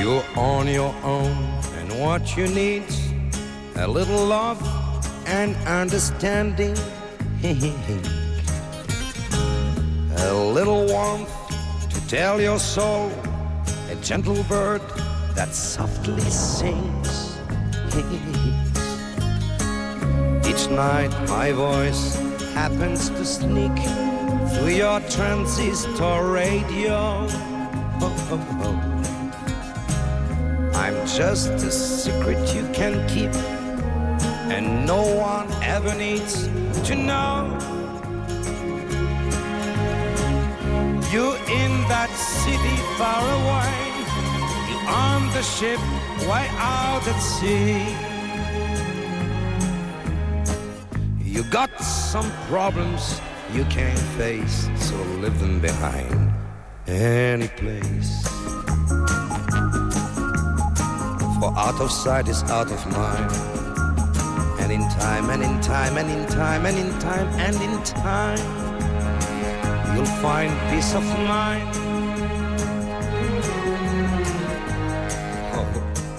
You're on your own and what you need a little love and understanding. a little warmth to tell your soul, a gentle bird that softly sings. Each night my voice happens to sneak through your transistor radio. Oh, oh, oh. I'm just a secret you can keep and no one ever needs to know. You in that city far away, you on the ship way out at sea. You got some problems you can't face, so leave them behind any place. For out of sight is out of mind. And in time and in time and in time and in time and in time you'll find peace of mind.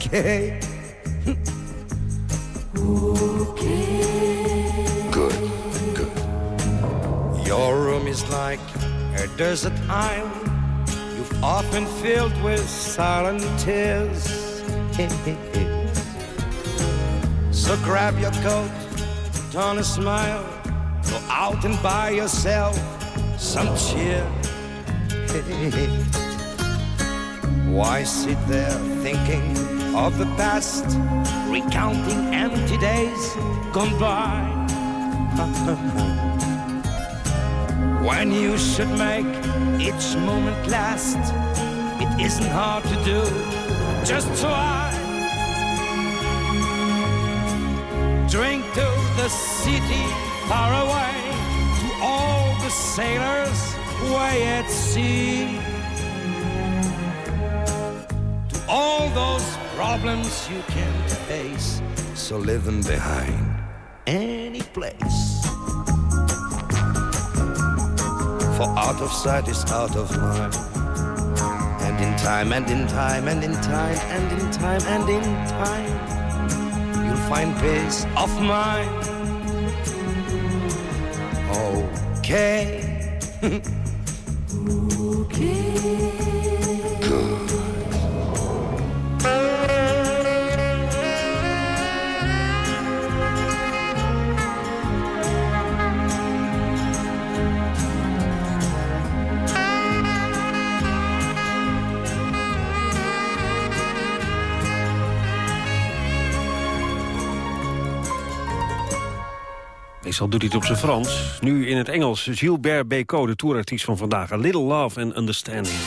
Okay. Okay. Good good. Your room is like a desert island you've often filled with silent tears so grab your coat, don't a smile, go out and buy yourself some cheer. Why sit there thinking of the past, recounting empty days gone by? when you should make each moment last, it isn't hard to do, just try. drink to the city far away, to all the sailors way at sea, to all those problems you can't face, so them behind any place. For out of sight is out of mind. In time, and in time, and in time, and in time, and in time you'll find peace of mind. Okay. okay. Good. Meestal doet hij het op zijn Frans. Nu in het Engels. Gilbert Bécaud, de tourartiest van vandaag. A Little Love and Understanding.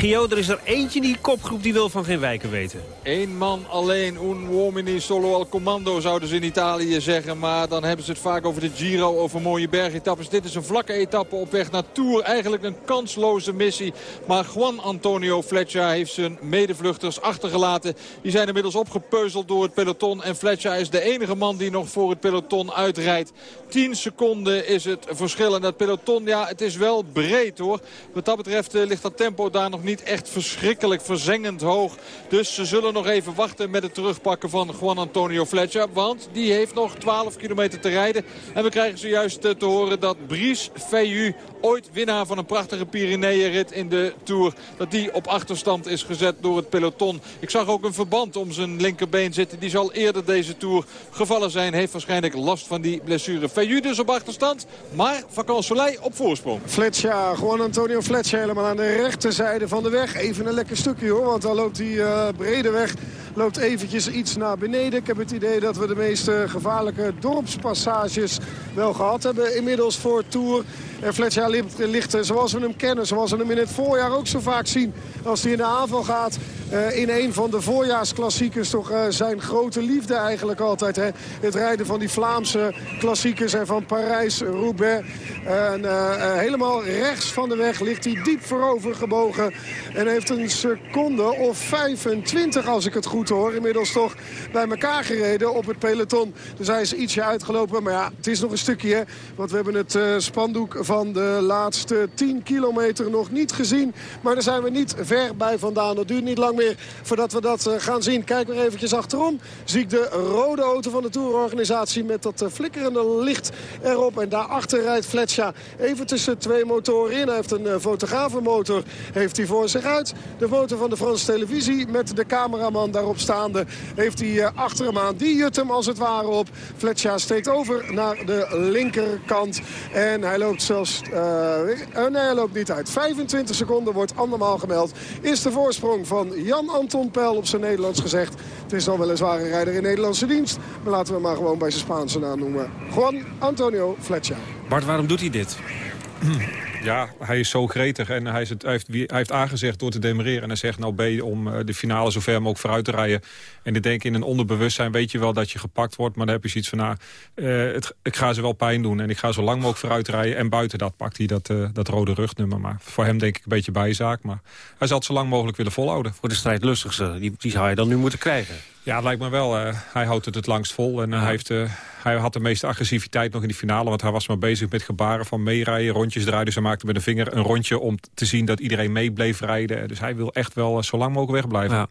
Gio, er is er eentje in die kopgroep die wil van geen wijken weten. Eén man alleen, un uomini solo al commando zouden ze in Italië zeggen. Maar dan hebben ze het vaak over de Giro, over mooie bergetappes. Dit is een vlakke etappe op weg naar Tour. Eigenlijk een kansloze missie. Maar Juan Antonio Fletcher heeft zijn medevluchters achtergelaten. Die zijn inmiddels opgepeuzeld door het peloton. En Fletcher is de enige man die nog voor het peloton uitrijdt. 10 seconden is het verschil. En dat peloton, ja, het is wel breed hoor. Wat dat betreft eh, ligt dat tempo daar nog niet echt verschrikkelijk verzengend hoog. Dus ze zullen nog even wachten met het terugpakken van Juan Antonio Fletcher. Want die heeft nog 12 kilometer te rijden. En we krijgen zojuist eh, te horen dat Brice Feyu ooit winnaar van een prachtige Pyreneeënrit in de Tour. Dat die op achterstand is gezet door het peloton. Ik zag ook een verband om zijn linkerbeen zitten. Die zal eerder deze Tour gevallen zijn. Heeft waarschijnlijk last van die blessure. Feyu dus op achterstand. Maar Vacan Soleil op voorsprong. Fletcher, Juan Antonio Fletcher helemaal aan de rechterzijde van de weg. Even een lekker stukje hoor, want dan loopt die uh, brede weg loopt eventjes iets naar beneden. Ik heb het idee dat we de meest gevaarlijke dorpspassages wel gehad hebben inmiddels voor Tour. En Fletcher ligt, zoals we hem kennen, zoals we hem in het voorjaar ook zo vaak zien. Als hij in de aanval gaat uh, in een van de voorjaarsklassiekers. Toch uh, zijn grote liefde eigenlijk altijd. Hè? Het rijden van die Vlaamse klassiekers en van Parijs-Roubaix. En uh, helemaal rechts van de weg ligt hij diep voorover gebogen. En heeft een seconde of 25 als ik het goed hoor. Inmiddels toch bij elkaar gereden op het peloton. Dus hij is ietsje uitgelopen. Maar ja, het is nog een stukje. Hè? Want we hebben het spandoek van de laatste 10 kilometer nog niet gezien. Maar daar zijn we niet ver bij vandaan. Dat duurt niet lang meer voordat we dat gaan zien. Kijk weer eventjes achterom. Zie ik de rode auto van de tourorganisatie met dat flikkerende licht erop. En daarachter rijdt Fletcher even tussen twee motoren in. Hij heeft een fotografenmotor heeft hij voor zich uit. De motor van de Franse televisie met de cameraman daarop staande heeft hij achter hem aan. Die jut hem als het ware op. Fletcher steekt over naar de linkerkant. En hij loopt zelfs... Uh, nee, hij loopt niet uit. 25 seconden wordt andermaal gemeld. Is de voorsprong van Jan-Anton Pel op zijn Nederlands gezegd. Het is dan weliswaar een rijder in Nederlandse dienst. Maar laten we hem maar gewoon bij zijn Spaanse naam noemen. Juan Antonio Fletcher. Bart, waarom doet hij dit? Ja, hij is zo gretig en hij, is het, hij, heeft, hij heeft aangezegd door te demereren. En hij zegt nou B om de finale zo ver mogelijk vooruit te rijden. En ik denk in een onderbewustzijn weet je wel dat je gepakt wordt. Maar dan heb je zoiets van, nou, uh, het, ik ga ze wel pijn doen. En ik ga zo lang mogelijk vooruit rijden. En buiten dat pakt hij dat, uh, dat rode rugnummer. Maar voor hem denk ik een beetje bijzaak. Maar hij zal het zo lang mogelijk willen volhouden. Voor de strijdlustigste, die, die zou hij dan nu moeten krijgen. Ja, het lijkt me wel. Uh, hij houdt het het langst vol. En uh, ja. hij, heeft, uh, hij had de meeste agressiviteit nog in die finale. Want hij was maar bezig met gebaren van meerijden, rondjes draaien. Dus hij maakte met een vinger een rondje om te zien dat iedereen mee bleef rijden. Dus hij wil echt wel zo lang mogelijk wegblijven. Ja.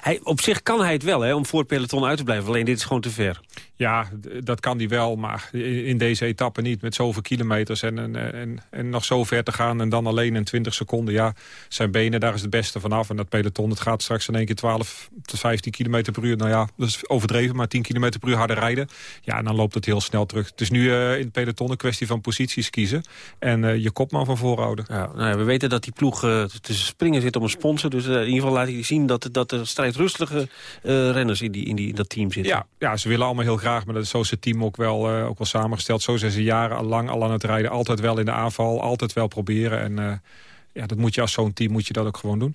Hij, op zich kan hij het wel, hè, om voor het peloton uit te blijven. Alleen dit is gewoon te ver. Ja, dat kan hij wel, maar in deze etappe niet. Met zoveel kilometers en, en, en, en nog zo ver te gaan en dan alleen in 20 seconden. Ja, zijn benen, daar is het beste vanaf. En dat peloton, het gaat straks in één keer 12 tot 15 kilometer per uur. Nou ja, dat is overdreven, maar 10 kilometer per uur harder rijden. Ja, en dan loopt het heel snel terug. Het is nu uh, in het peloton een kwestie van posities kiezen. En uh, je kopman van voorhouden. Ja, nou ja, we weten dat die ploeg uh, tussen springen zit om een sponsor. Dus in ieder geval laat hij zien dat, dat er strijdrustige renners in, die, in, die, in dat team zitten. Ja, ja, ze willen allemaal heel graag, maar dat is zo is het team ook wel, ook wel samengesteld. Zo zijn ze jarenlang al aan het rijden. Altijd wel in de aanval, altijd wel proberen. En ja, dat moet je als zo'n team moet je dat ook gewoon doen.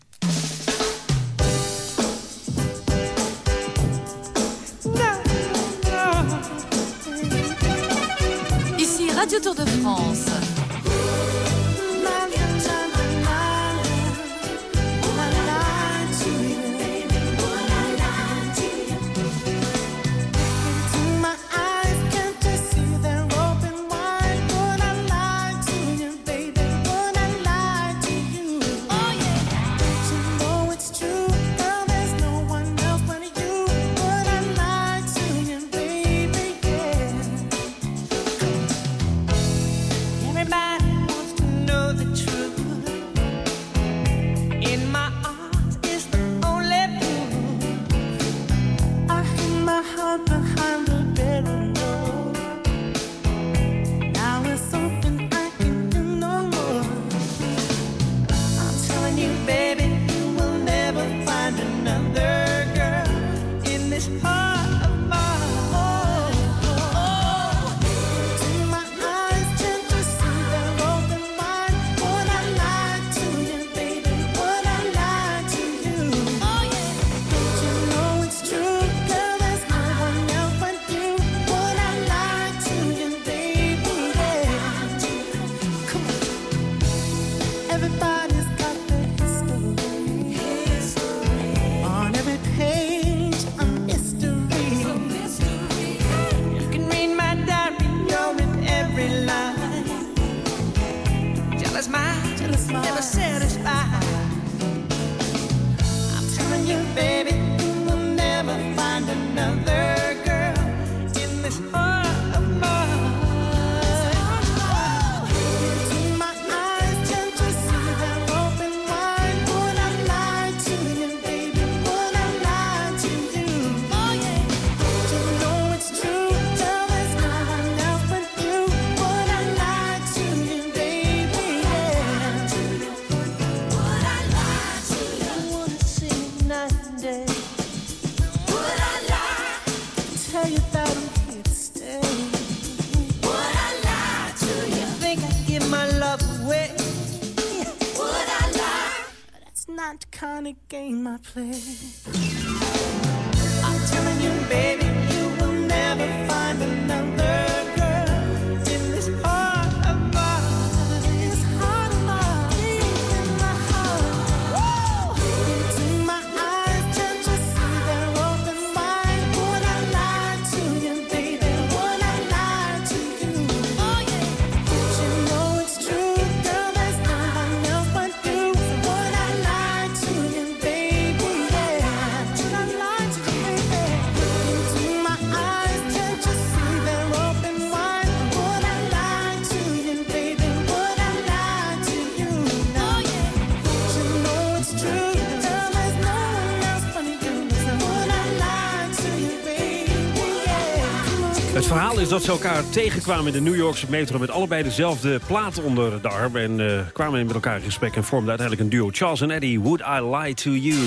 Is dat ze elkaar tegenkwamen in de New Yorkse metro... met allebei dezelfde plaat onder de arm. En eh, kwamen met elkaar in gesprek en vormden uiteindelijk een duo. Charles en Eddie, Would I Lie To You?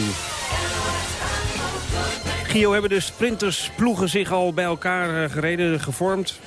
Gio, hebben de sprintersploegen zich al bij elkaar eh, gereden, gevormd?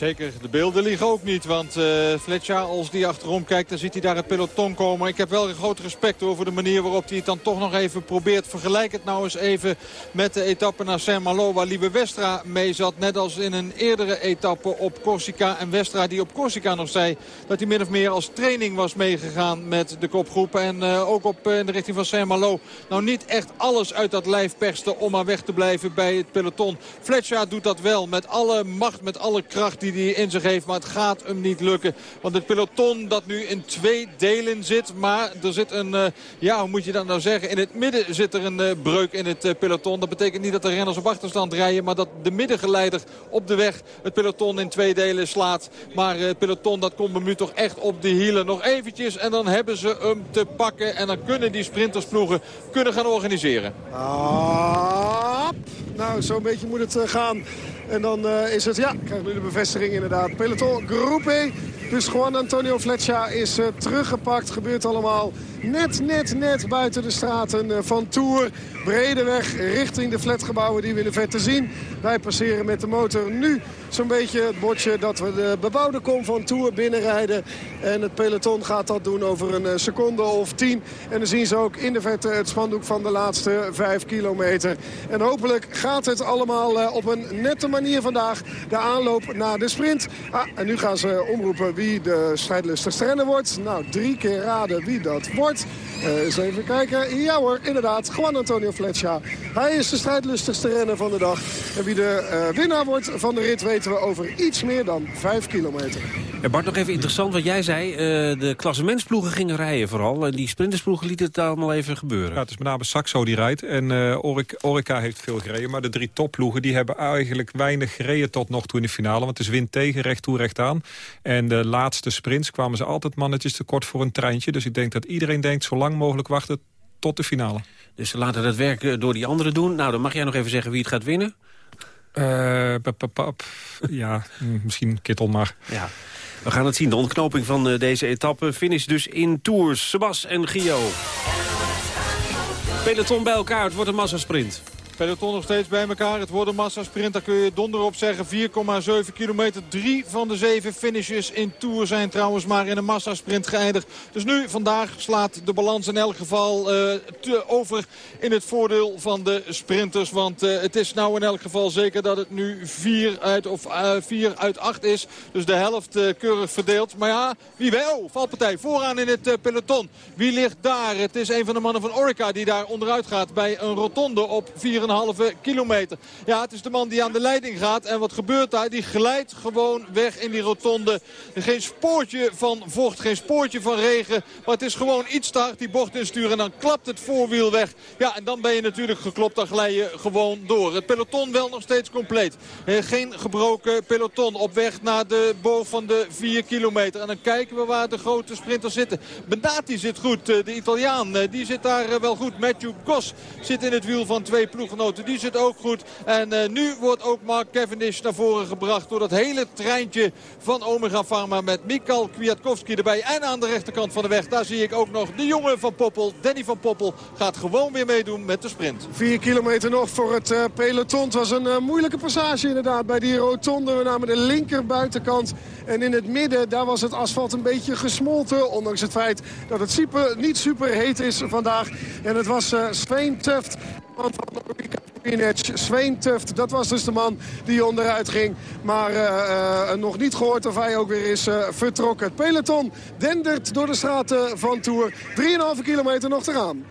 Zeker, de beelden liegen ook niet. Want uh, Fletcher, als die achterom kijkt, dan ziet hij daar het peloton komen. Ik heb wel een groot respect over de manier waarop hij het dan toch nog even probeert. Vergelijk het nou eens even met de etappe naar Saint-Malo... waar Liebe Westra mee zat. Net als in een eerdere etappe op Corsica. En Westra die op Corsica nog zei dat hij min of meer als training was meegegaan met de kopgroep. En uh, ook op in de richting van Saint-Malo. Nou niet echt alles uit dat lijf perste om maar weg te blijven bij het peloton. Fletcher doet dat wel met alle macht, met alle kracht die hij in zich heeft. Maar het gaat hem niet lukken. Want het peloton dat nu in twee delen zit. Maar er zit een, uh, ja hoe moet je dat nou zeggen. In het midden zit er een uh, breuk in het uh, peloton. Dat betekent niet dat de renners op achterstand rijden. Maar dat de middengeleider op de weg het peloton in twee delen slaat. Maar het peloton dat komt nu toch echt op de hielen. Nog eventjes en dan hebben ze hem te pakken. En dan kunnen die sprintersploegen kunnen gaan organiseren. Ah, nou, zo'n beetje moet het gaan. En dan uh, is het, ja, krijg nu de bevestiging inderdaad. Peloton Groepe. Dus Juan Antonio Fletcher is uh, teruggepakt. Gebeurt allemaal net, net, net buiten de straten uh, van Tour. Brede weg richting de flatgebouwen die we in de vette zien. Wij passeren met de motor nu zo'n beetje het bordje dat we de bebouwde kom van Tour binnenrijden. En het peloton gaat dat doen over een seconde of tien. En dan zien ze ook in de vette het spandoek van de laatste vijf kilometer. En hopelijk gaat het allemaal op een nette manier vandaag. De aanloop naar de sprint. Ah, en nu gaan ze omroepen wie de strijdlustigste renner wordt. Nou, drie keer raden wie dat wordt. Uh, eens even kijken. Ja hoor, inderdaad. Juan Antonio Fletcher. Hij is de strijdlustigste renner van de dag. En wie de winnaar wordt van de rit weten we over iets meer dan 5 kilometer. Ja, Bart, nog even interessant wat jij zei. Uh, de klassementsploegen gingen rijden vooral. En die sprintersploegen lieten het allemaal even gebeuren. Ja, het is met name Saxo die rijdt. En Orica, Orica heeft veel gereden. Maar de drie topploegen die hebben eigenlijk weinig gereden tot nog toe in de finale. Want het is wind tegen, recht toe, recht aan. En de laatste sprints kwamen ze altijd mannetjes tekort voor een treintje. Dus ik denk dat iedereen denkt zo lang mogelijk wachten tot de finale. Dus ze laten dat werk door die anderen doen. Nou, dan mag jij nog even zeggen wie het gaat winnen. Uh, ja, misschien Kittel maar. Ja. We gaan het zien, de ontknoping van uh, deze etappe. Finish dus in Tours. Sebas en Gio. Peloton bij elkaar, het wordt een massasprint. Peloton nog steeds bij elkaar. Het wordt een massasprint, daar kun je donder op zeggen. 4,7 kilometer. Drie van de zeven finishes in Tour zijn trouwens maar in een massasprint geëindigd. Dus nu, vandaag, slaat de balans in elk geval te over in het voordeel van de sprinters. Want uh, het is nou in elk geval zeker dat het nu 4 uit, of, uh, 4 uit 8 is. Dus de helft keurig verdeeld. Maar ja, wie wel? Valpartij vooraan in het peloton. Wie ligt daar? Het is een van de mannen van Orica die daar onderuit gaat bij een rotonde op 4,5 4,5 kilometer. Ja, het is de man die aan de leiding gaat. En wat gebeurt daar? Die glijdt gewoon weg in die rotonde. Geen spoortje van vocht, geen spoortje van regen. Maar het is gewoon iets te hard die bocht insturen. En dan klapt het voorwiel weg. Ja, en dan ben je natuurlijk geklopt. Dan glij je gewoon door. Het peloton wel nog steeds compleet. Eh, geen gebroken peloton op weg naar de boog van de 4 kilometer. En dan kijken we waar de grote sprinters zitten. Benati zit goed, eh, de Italiaan. eh, Die zit daar wel goed. Matthew Goss zit in het wiel van twee Die zit ook goed. En eh, nu wordt ook Mark Cavendish naar voren gebracht door dat hele treintje van Omega Pharma met Mikal Kwiatkowski erbij. En aan de rechterkant van de weg, daar zie ik ook nog de jongen van Poppel. Danny van Poppel gaat gewoon weer meedoen met de sprint. 4 kilometer nog voor het eh, peloton. Het was een eh, moeilijke passage inderdaad bij die rotonde. We namen de linker buitenkant. En in het midden, daar was het asfalt een beetje gesmolten. Ondanks het feit dat het niet super heet is vandaag. En het was uh, Sven Tuft. van Tuft, dat was dus de man die onderuit ging. Maar uh, uh, nog niet gehoord of hij ook weer is uh, vertrokken. Het peloton dendert door de straten van Tour. 3,5 kilometer nog te gaan.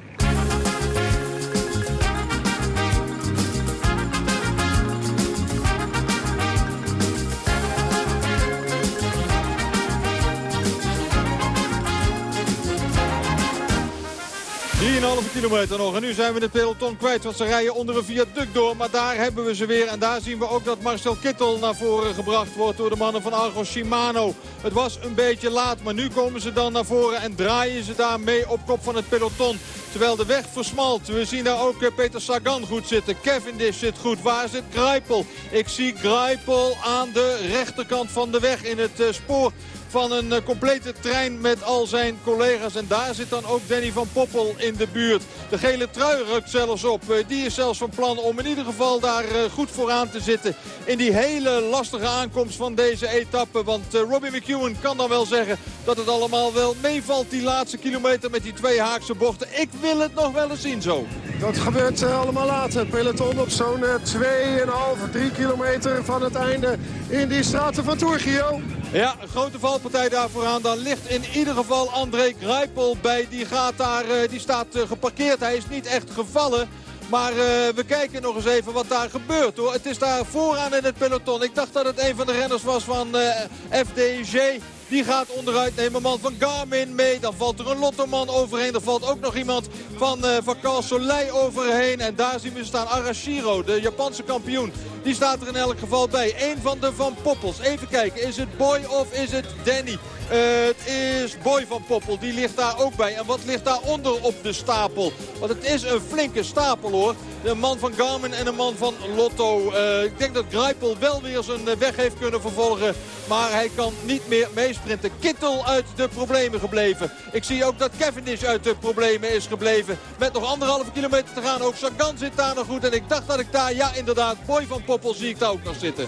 3,5 kilometer nog. En nu zijn we de peloton kwijt. Want ze rijden onder een viaduct door. Maar daar hebben we ze weer. En daar zien we ook dat Marcel Kittel naar voren gebracht wordt door de mannen van Argo Shimano. Het was een beetje laat. Maar nu komen ze dan naar voren en draaien ze daar mee op kop van het peloton. Terwijl de weg versmalt. We zien daar ook eh, Peter Sagan goed zitten. Cavendish zit goed. Waar zit Greipel? Ik zie Greipel aan de rechterkant van de weg in het uh, spoor van een uh, complete trein met al zijn collega's. En daar zit dan ook Danny van Poppel in de buurt. De gele trui rukt zelfs op. Die is zelfs van plan om in ieder geval daar goed vooraan te zitten. In die hele lastige aankomst van deze etappe. Want Robbie McEwen kan dan wel zeggen dat het allemaal wel meevalt. Die laatste kilometer met die twee haakse bochten. Ik wil het nog wel eens zien zo. Dat gebeurt allemaal later. Peloton op zo'n 2,5, 3 kilometer van het einde in die straten van Turgio. Ja, een grote valpartij daar vooraan. Dan ligt in ieder geval André Greipel bij. Die, gaat daar, die staat geparkeerd. Hij is niet echt gevallen. Maar uh, we kijken nog eens even wat daar gebeurt hoor. Het is daar vooraan in het peloton. Ik dacht dat het een van de renners was van uh, FDG. Die gaat onderuit nemen man van Garmin mee. Dan valt er een Lottoman overheen. Er valt ook nog iemand van, uh, van Carl Soleil overheen. En daar zien we staan Arashiro, de Japanse kampioen. Die staat er in elk geval bij. Eén van de Van Poppels. Even kijken, is het Boy of is het Danny? Uh, het is Boy van Poppel, die ligt daar ook bij. En wat ligt daaronder op de stapel? Want het is een flinke stapel hoor. Een man van Garmin en een man van Lotto. Uh, ik denk dat Greipel wel weer zijn weg heeft kunnen vervolgen. Maar hij kan niet meer meesprinten. Kittel uit de problemen gebleven. Ik zie ook dat Cavendish uit de problemen is gebleven. Met nog anderhalve kilometer te gaan. Ook Sagan zit daar nog goed. En ik dacht dat ik daar, ja inderdaad, Boy van Poppel zie ik daar ook nog zitten.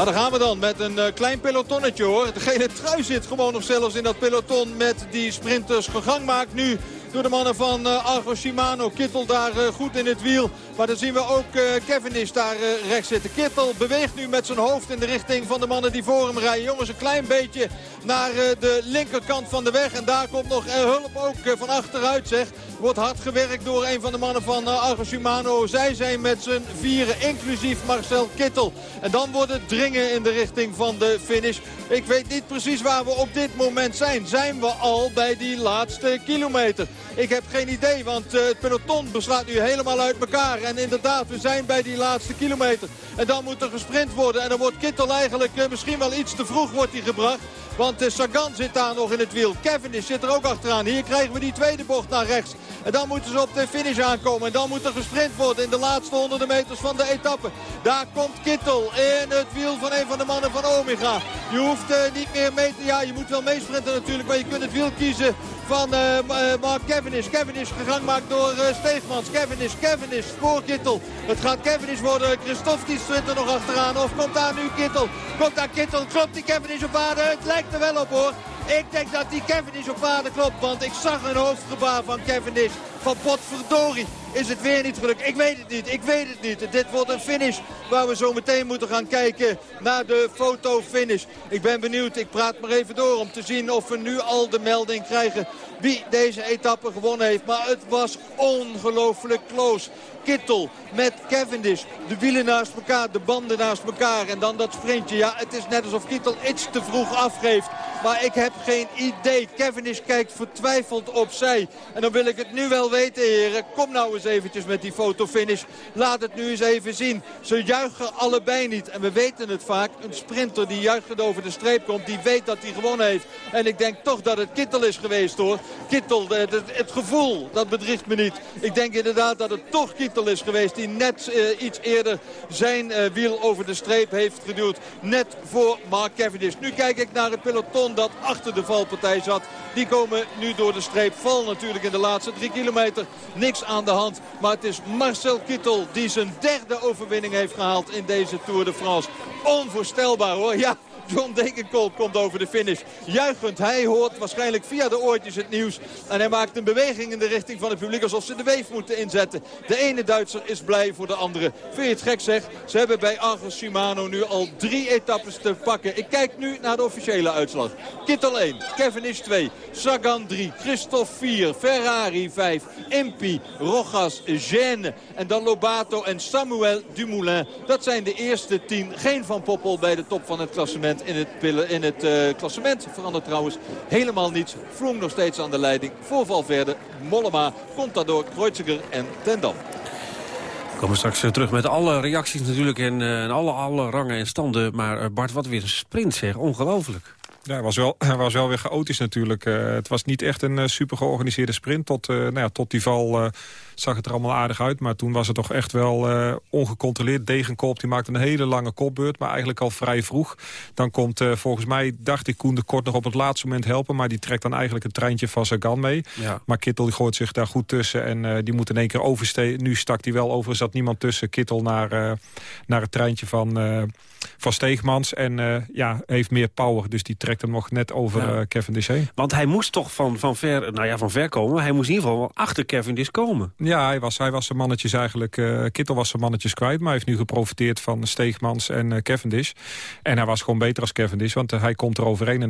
Nou, daar gaan we dan met een uh, klein pelotonnetje hoor. De gele trui zit gewoon nog zelfs in dat peloton met die sprinters gegang maakt nu door de mannen van uh, Argo Shimano. Kittel daar uh, goed in het wiel. Maar dan zien we ook uh, Cavendish daar rechts zitten. Kittel beweegt nu met zijn hoofd in de richting van de mannen die voor hem rijden. Jongens, een klein beetje naar de linkerkant van de weg. En daar komt nog hulp ook van achteruit zeg. Wordt hard gewerkt door een van de mannen van Argo Shimano. Zij zijn met z'n vieren, inclusief Marcel Kittel. En dan wordt het dringen in de richting van de finish. Ik weet niet precies waar we op dit moment zijn. Zijn we al bij die laatste kilometer? Ik heb geen idee, want uh, het peloton beslaat nu helemaal uit elkaar. En inderdaad, we zijn bij die laatste kilometer. En dan moet er gesprint worden. En dan wordt Kittel eigenlijk uh, misschien wel iets te vroeg wordt hij gebracht. Want Sagan zit daar nog in het wiel. Kevin zit er ook achteraan. Hier krijgen we die tweede bocht naar rechts. En dan moeten ze op de finish aankomen. En dan moet er gesprint worden in de laatste honderden meters van de etappe. Daar komt Kittel in het wiel van een van de mannen van Omega. Je hoeft uh, niet meer mee te... Ja, je moet wel meesprinten natuurlijk. Maar je kunt het wiel kiezen van uh, Mark Cavendish. Cavendish gegang maakt door uh, Steegmans. Cavendish, Cavendish voor Kittel. Het gaat Cavendish worden. Christophe die sprint er nog achteraan. Of komt daar nu Kittel? Komt daar Kittel? Klopt die Cavendish op waarde? Het lijkt er wel op hoor. Ik denk dat die Cavendish op waarde klopt. Want ik zag een hoofdgebaar van Cavendish. Van potverdorie. Is het weer niet gelukt? Ik weet het niet, ik weet het niet. Dit wordt een finish waar we zo meteen moeten gaan kijken naar de fotofinish. Ik ben benieuwd, ik praat maar even door om te zien of we nu al de melding krijgen wie deze etappe gewonnen heeft. Maar het was ongelooflijk close. Kittel met Cavendish. De wielen naast elkaar, de banden naast elkaar. En dan dat sprintje. Ja, het is net alsof Kittel iets te vroeg afgeeft. Maar ik heb geen idee. Cavendish kijkt vertwijfeld opzij. En dan wil ik het nu wel weten, heren. Kom nou eens eventjes met die fotofinish. Laat het nu eens even zien. Ze juichen allebei niet. En we weten het vaak. Een sprinter die juichend over de streep komt, die weet dat hij gewonnen heeft. En ik denk toch dat het Kittel is geweest, hoor. Kittel, het, het, het gevoel, dat bedriegt me niet. Ik denk inderdaad dat het toch Kittel is geweest... die net eh, iets eerder zijn eh, wiel over de streep heeft geduwd. Net voor Mark Cavendish. Nu kijk ik naar het peloton dat achter de valpartij zat. Die komen nu door de streep. Val natuurlijk in de laatste drie kilometer. Niks aan de hand. Maar het is Marcel Kittel die zijn derde overwinning heeft gehaald in deze Tour de France. Onvoorstelbaar hoor. Ja, John Degenkolb komt over de finish. Juichend, hij hoort waarschijnlijk via de oortjes het nieuws. En hij maakt een beweging in de richting van het publiek alsof ze de weef moeten inzetten. De ene Duitser is blij voor de andere. Vind je het gek zeg? Ze hebben bij Argos Shimano nu al drie etappes te pakken. Ik kijk nu naar de officiële uitslag. Kittel 1, Cavendish 2, Sagan 3, Christophe 4, Ferrari 5, Impi, Rojas, Gênes en dan Lobato en Samuel Dumoulin. Dat zijn de eerste tien. Geen Van Poppel bij de top van het klassement in het, pillen, in het eh, klassement. Verandert trouwens helemaal niets. Vroom nog steeds aan de leiding. Voorval verder. Mollema komt daardoor Kreuziger en Tendam. We komen straks eh, terug met alle reacties natuurlijk en, eh, en alle, alle rangen en standen. Maar Bart, wat weer een sprint zeg. Ongelooflijk. Ja, hij was wel, hij was wel weer chaotisch natuurlijk. Het was niet echt een super georganiseerde sprint. Tot, eh, nou ja, tot die val eh, zag het er allemaal aardig uit. Maar toen was het toch echt wel eh, ongecontroleerd. Degenkop die maakte een hele lange kopbeurt. Maar eigenlijk al vrij vroeg. Dan komt eh, volgens mij, dacht ik, Koen de Kort nog op het laatste moment helpen. Maar die trekt dan eigenlijk het treintje van Sagan mee. Ja. Maar Kittel die gooit zich daar goed tussen. En eh, die moet in één keer oversteken. Nu stak hij wel over. Er zat niemand tussen. Kittel naar, naar het treintje van... van Steegmans. En ja, heeft meer power. Dus die trekt hem nog net over Ja. Kevin Dessé. Want hij moest toch van, van, ver, nou ja, van ver komen. Hij moest in ieder geval wel achter Cavendish komen. Ja, hij was, hij was zijn mannetjes eigenlijk... eh Kittel was zijn mannetjes kwijt. Maar hij heeft nu geprofiteerd van Steegmans en eh, Cavendish. En hij was gewoon beter als Cavendish. Want eh, hij komt er overheen. En